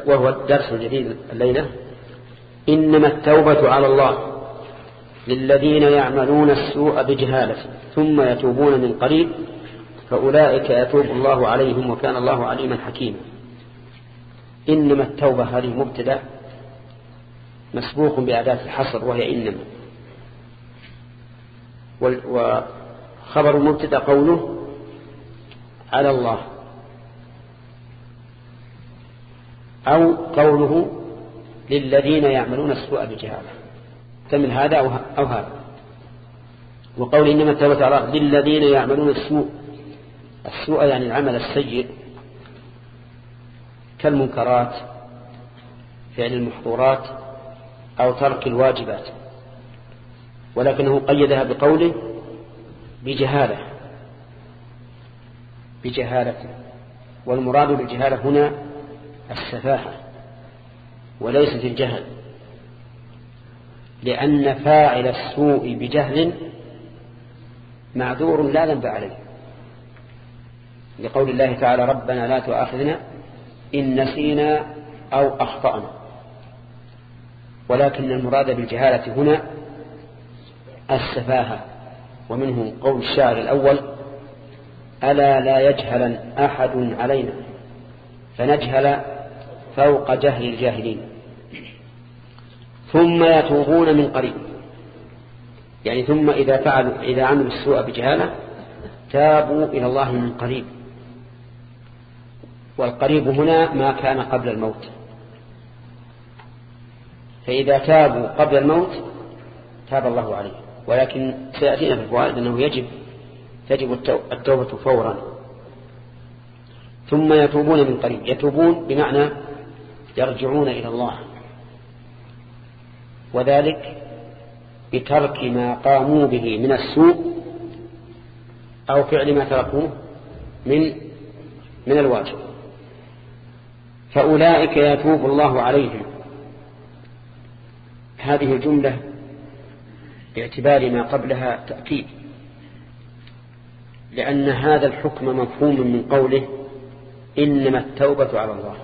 Speaker 1: وهو الدرس الجديد الليلة. إنما التوبة على الله للذين يعملون السوء بجهالة ثم يتوبون من قريب فأولئك يتوب الله عليهم وكان الله عليما حكيما. إنما التوبة هذه مبتدأ مسبوق بأداة الحصر وهي إنما. وخبر المبتدا قوله على الله. أو قوله للذين يعملون السوء بجهالة. تمل هذا أو هذا. وقول إنما التوبة على للذين يعملون السوء. السوء يعني العمل السيء كالمنكرات فعل المحظورات أو ترك الواجبات. ولكنه قيدها بقوله بجهالة. بجهالة. والمراد بالجهالة هنا السفاهة وليست الجهل لأن فاعل السوء بجهل معذور لا ذنب عليه. لقول الله تعالى ربنا لا تؤاخذنا إن نسينا أو أخطأنا ولكن المراد بالجهالة هنا السفاهة ومنه قول الشاعر الأول ألا لا يجهل أحد علينا فنجهل فوق جهل الجاهلين. ثم يتوبون من قريب. يعني ثم إذا فعلوا إذا عملوا السوء بجهالة تابوا إلى الله من قريب. والقريب هنا ما كان قبل الموت. فإذا تابوا قبل الموت تاب الله عليه. ولكن سيأتينا في الفوائد أنه يجب تجب التوبة فورا. ثم يتوبون من قريب. يتوبون بمعنى يرجعون إلى الله. وذلك بترك ما قاموا به من السوء أو فعل ما تركوه من من الواجب. فأولئك يتوب الله عليهم. هذه الجملة باعتبار ما قبلها تأكيد. لأن هذا الحكم مفهوم من قوله إنما التوبة على الله.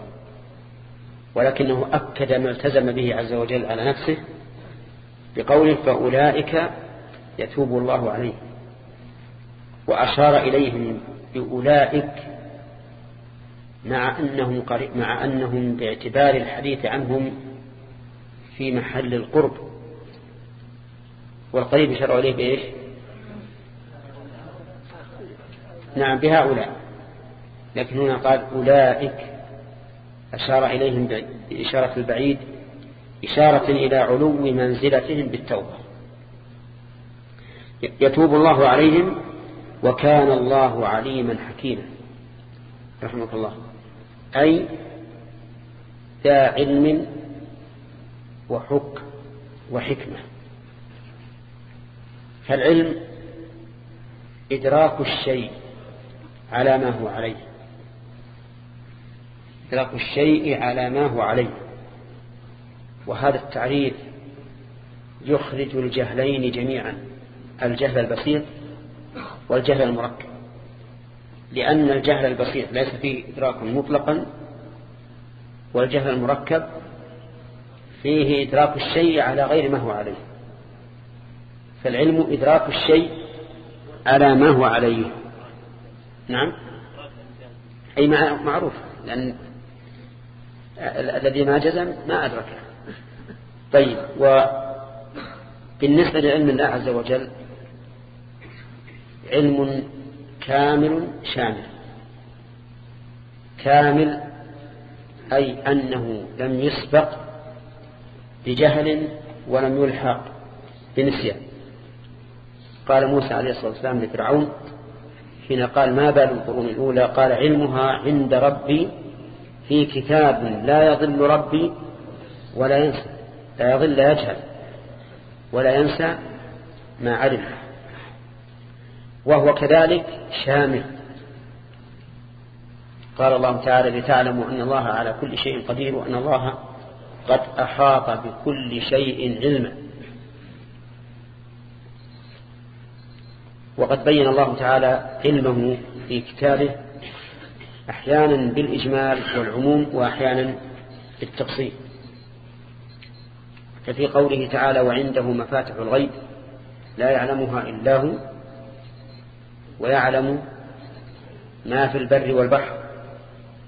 Speaker 1: ولكنه أكد ما التزم به عز وجل على نفسه بقوله فأولئك يتوب الله عليهم وأشار إليهم بأولئك مع أنهم, قريب مع أنهم باعتبار الحديث عنهم في محل القرب. والقريب يشرع إليه بإيش؟ نعم بهؤلاء. لكن هنا قال أولئك أشار إليهم بإشارة البعيد إشارة إلى علو منزلتهم بالتوبة. يتوب الله عليهم وكان الله عليما حكيما. رحمه الله. أي ذا علم وحك وحكمة. فالعلم إدراك الشيء على ما هو عليه. إدراك الشيء على ما هو عليه. وهذا التعريف يخرج الجهلين جميعا الجهل البسيط والجهل المركب. لأن الجهل البسيط ليس فيه إدراك مطلقا والجهل المركب فيه إدراك الشيء على غير ما هو عليه. فالعلم إدراك الشيء على ما هو عليه. نعم؟ أي معروف لأن الذي ما جزم ما أدركه. طيب وبالنسبة لعلم الله عز وجل علم كامل شامل. كامل أي أنه لم يسبق بجهل ولم يلحق بنسيان. قال موسى عليه الصلاة والسلام لفرعون حين قال ما بال القرون الأولى قال علمها عند ربي في كتاب لا يضل ربي ولا ينسى لا يضل يجهل ولا ينسى ما علم وهو كذلك شامل. قال الله تعالى لتعلموا أن الله على كل شيء قدير وأن الله قد أحاط بكل شيء علما. وقد بين الله تعالى علمه في كتابه أحيانا بالإجمال والعموم وأحيانا بالتفصيل. ففي قوله تعالى وعنده مفاتح الغيب لا يعلمها إلا هو ويعلم ما في البر والبحر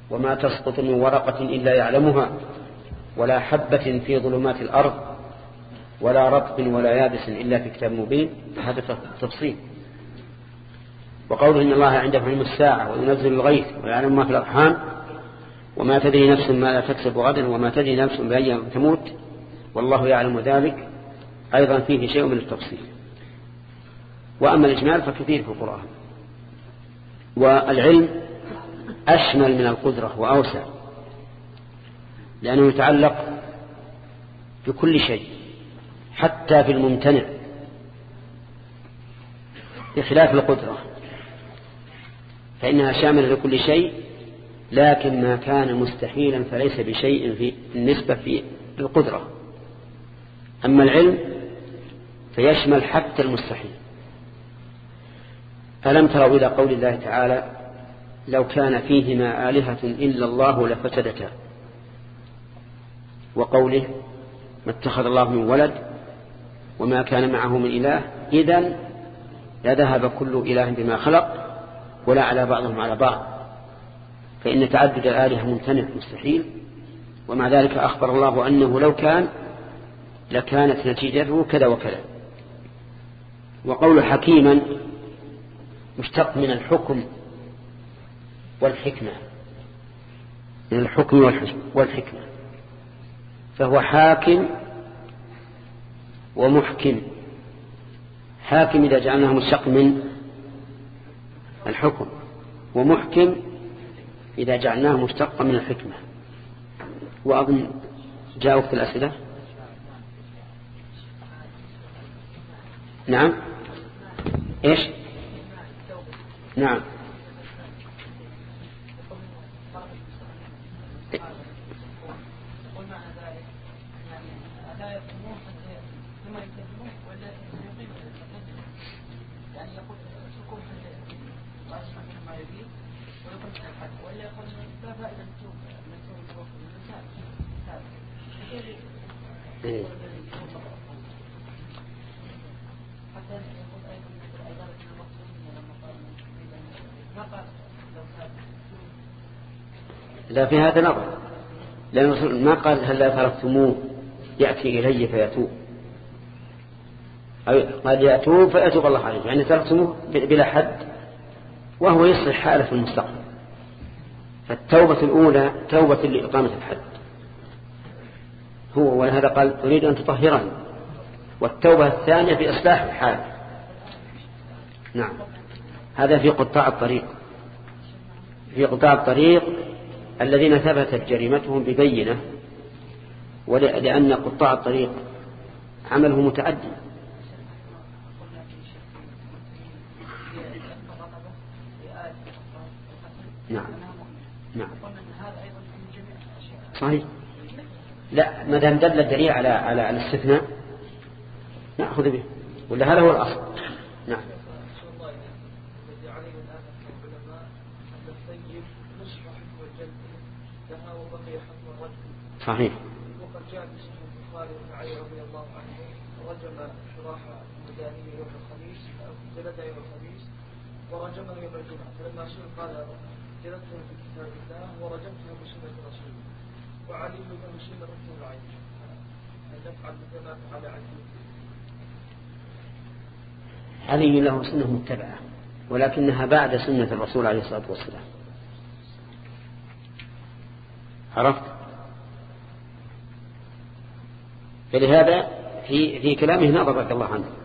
Speaker 1: وما تسقط من ورقة إلا يعلمها ولا حبة في ظلمات الأرض ولا رطب ولا يابس إلا في كتاب مبين. هذا تفصيل. وقوله إن الله عنده علم الساعة وينزل الغيث ويعلم ما في الأرحام وما تدري نفس ما لا تكسب غدا وما تدري نفس بأي تموت والله يعلم ذلك. أيضا فيه شيء من التفصيل. وأما الإجمال فكثير في القرآن. والعلم أشمل من القدرة وأوسع لأنه يتعلق بكل شيء حتى في الممتنع بخلاف القدرة. فإنها شاملة لكل شيء لكن ما كان مستحيلا فليس بشيء في النسبة في القدرة. أما العلم فيشمل حتى المستحيل. ألم تروا إلى قول الله تعالى لو كان فيهما آلهة إلا الله لفسدتا. وقوله ما اتخذ الله من ولد وما كان معه من إله. إذا لذهب كل إله بما خلق ولا على بعضهم على بعض. فإن تعدد الآلهة ممتنع مستحيل. ومع ذلك أخبر الله أنه لو كان لكانت نتيجته كذا وكذا. وقول حكيما مشتق من الحكم والحكمة. من الحكم والحكمة. فهو حاكم ومحكم. حاكم إذا جعلناه مشتق من الحكم ومحكم إذا جعلناه مشتقا من الحكمة. وأظن جاء وقت الأسئلة؟ نعم. إيش؟ نعم. إيه. لا في هذا نظر. لأن ما قال هل لا تركتموه؟ يأتي إلي فيتوب. قال يأتوب فيتوب الله عليه يعني تركتموه بلا حد. وهو يصلح حالة في المستقبل. فالتوبة الأولى توبة لإقامة الحد. هو ولهذا قال أريد أن تطهرني والتوبة الثانية في إصلاح الحال. نعم. هذا في قطاع الطريق. في قطاع الطريق الذين ثبتت جريمتهم ببينة ولأن قطاع الطريق عمله متعدي. نعم. نعم. صحيح. لا ما دام دل الدليل على على الاستثناء نأخذ به. ولا هذا هو الأصل. نعم. صحيح.
Speaker 3: وقد جاء علي رضي الله عنه رجم شراح المداني يوم الخميس جلد يوم الخميس ورجمه يوم الجمعة. فلما سئل قال جلدته في كتاب الله ورجمته بسنة رسوله. علي
Speaker 1: له سنة متبعة ولكنها بعد سنة الرسول عليه الصلاة والسلام. عرفت؟ فلهذا في في كلامه رضي الله عنه.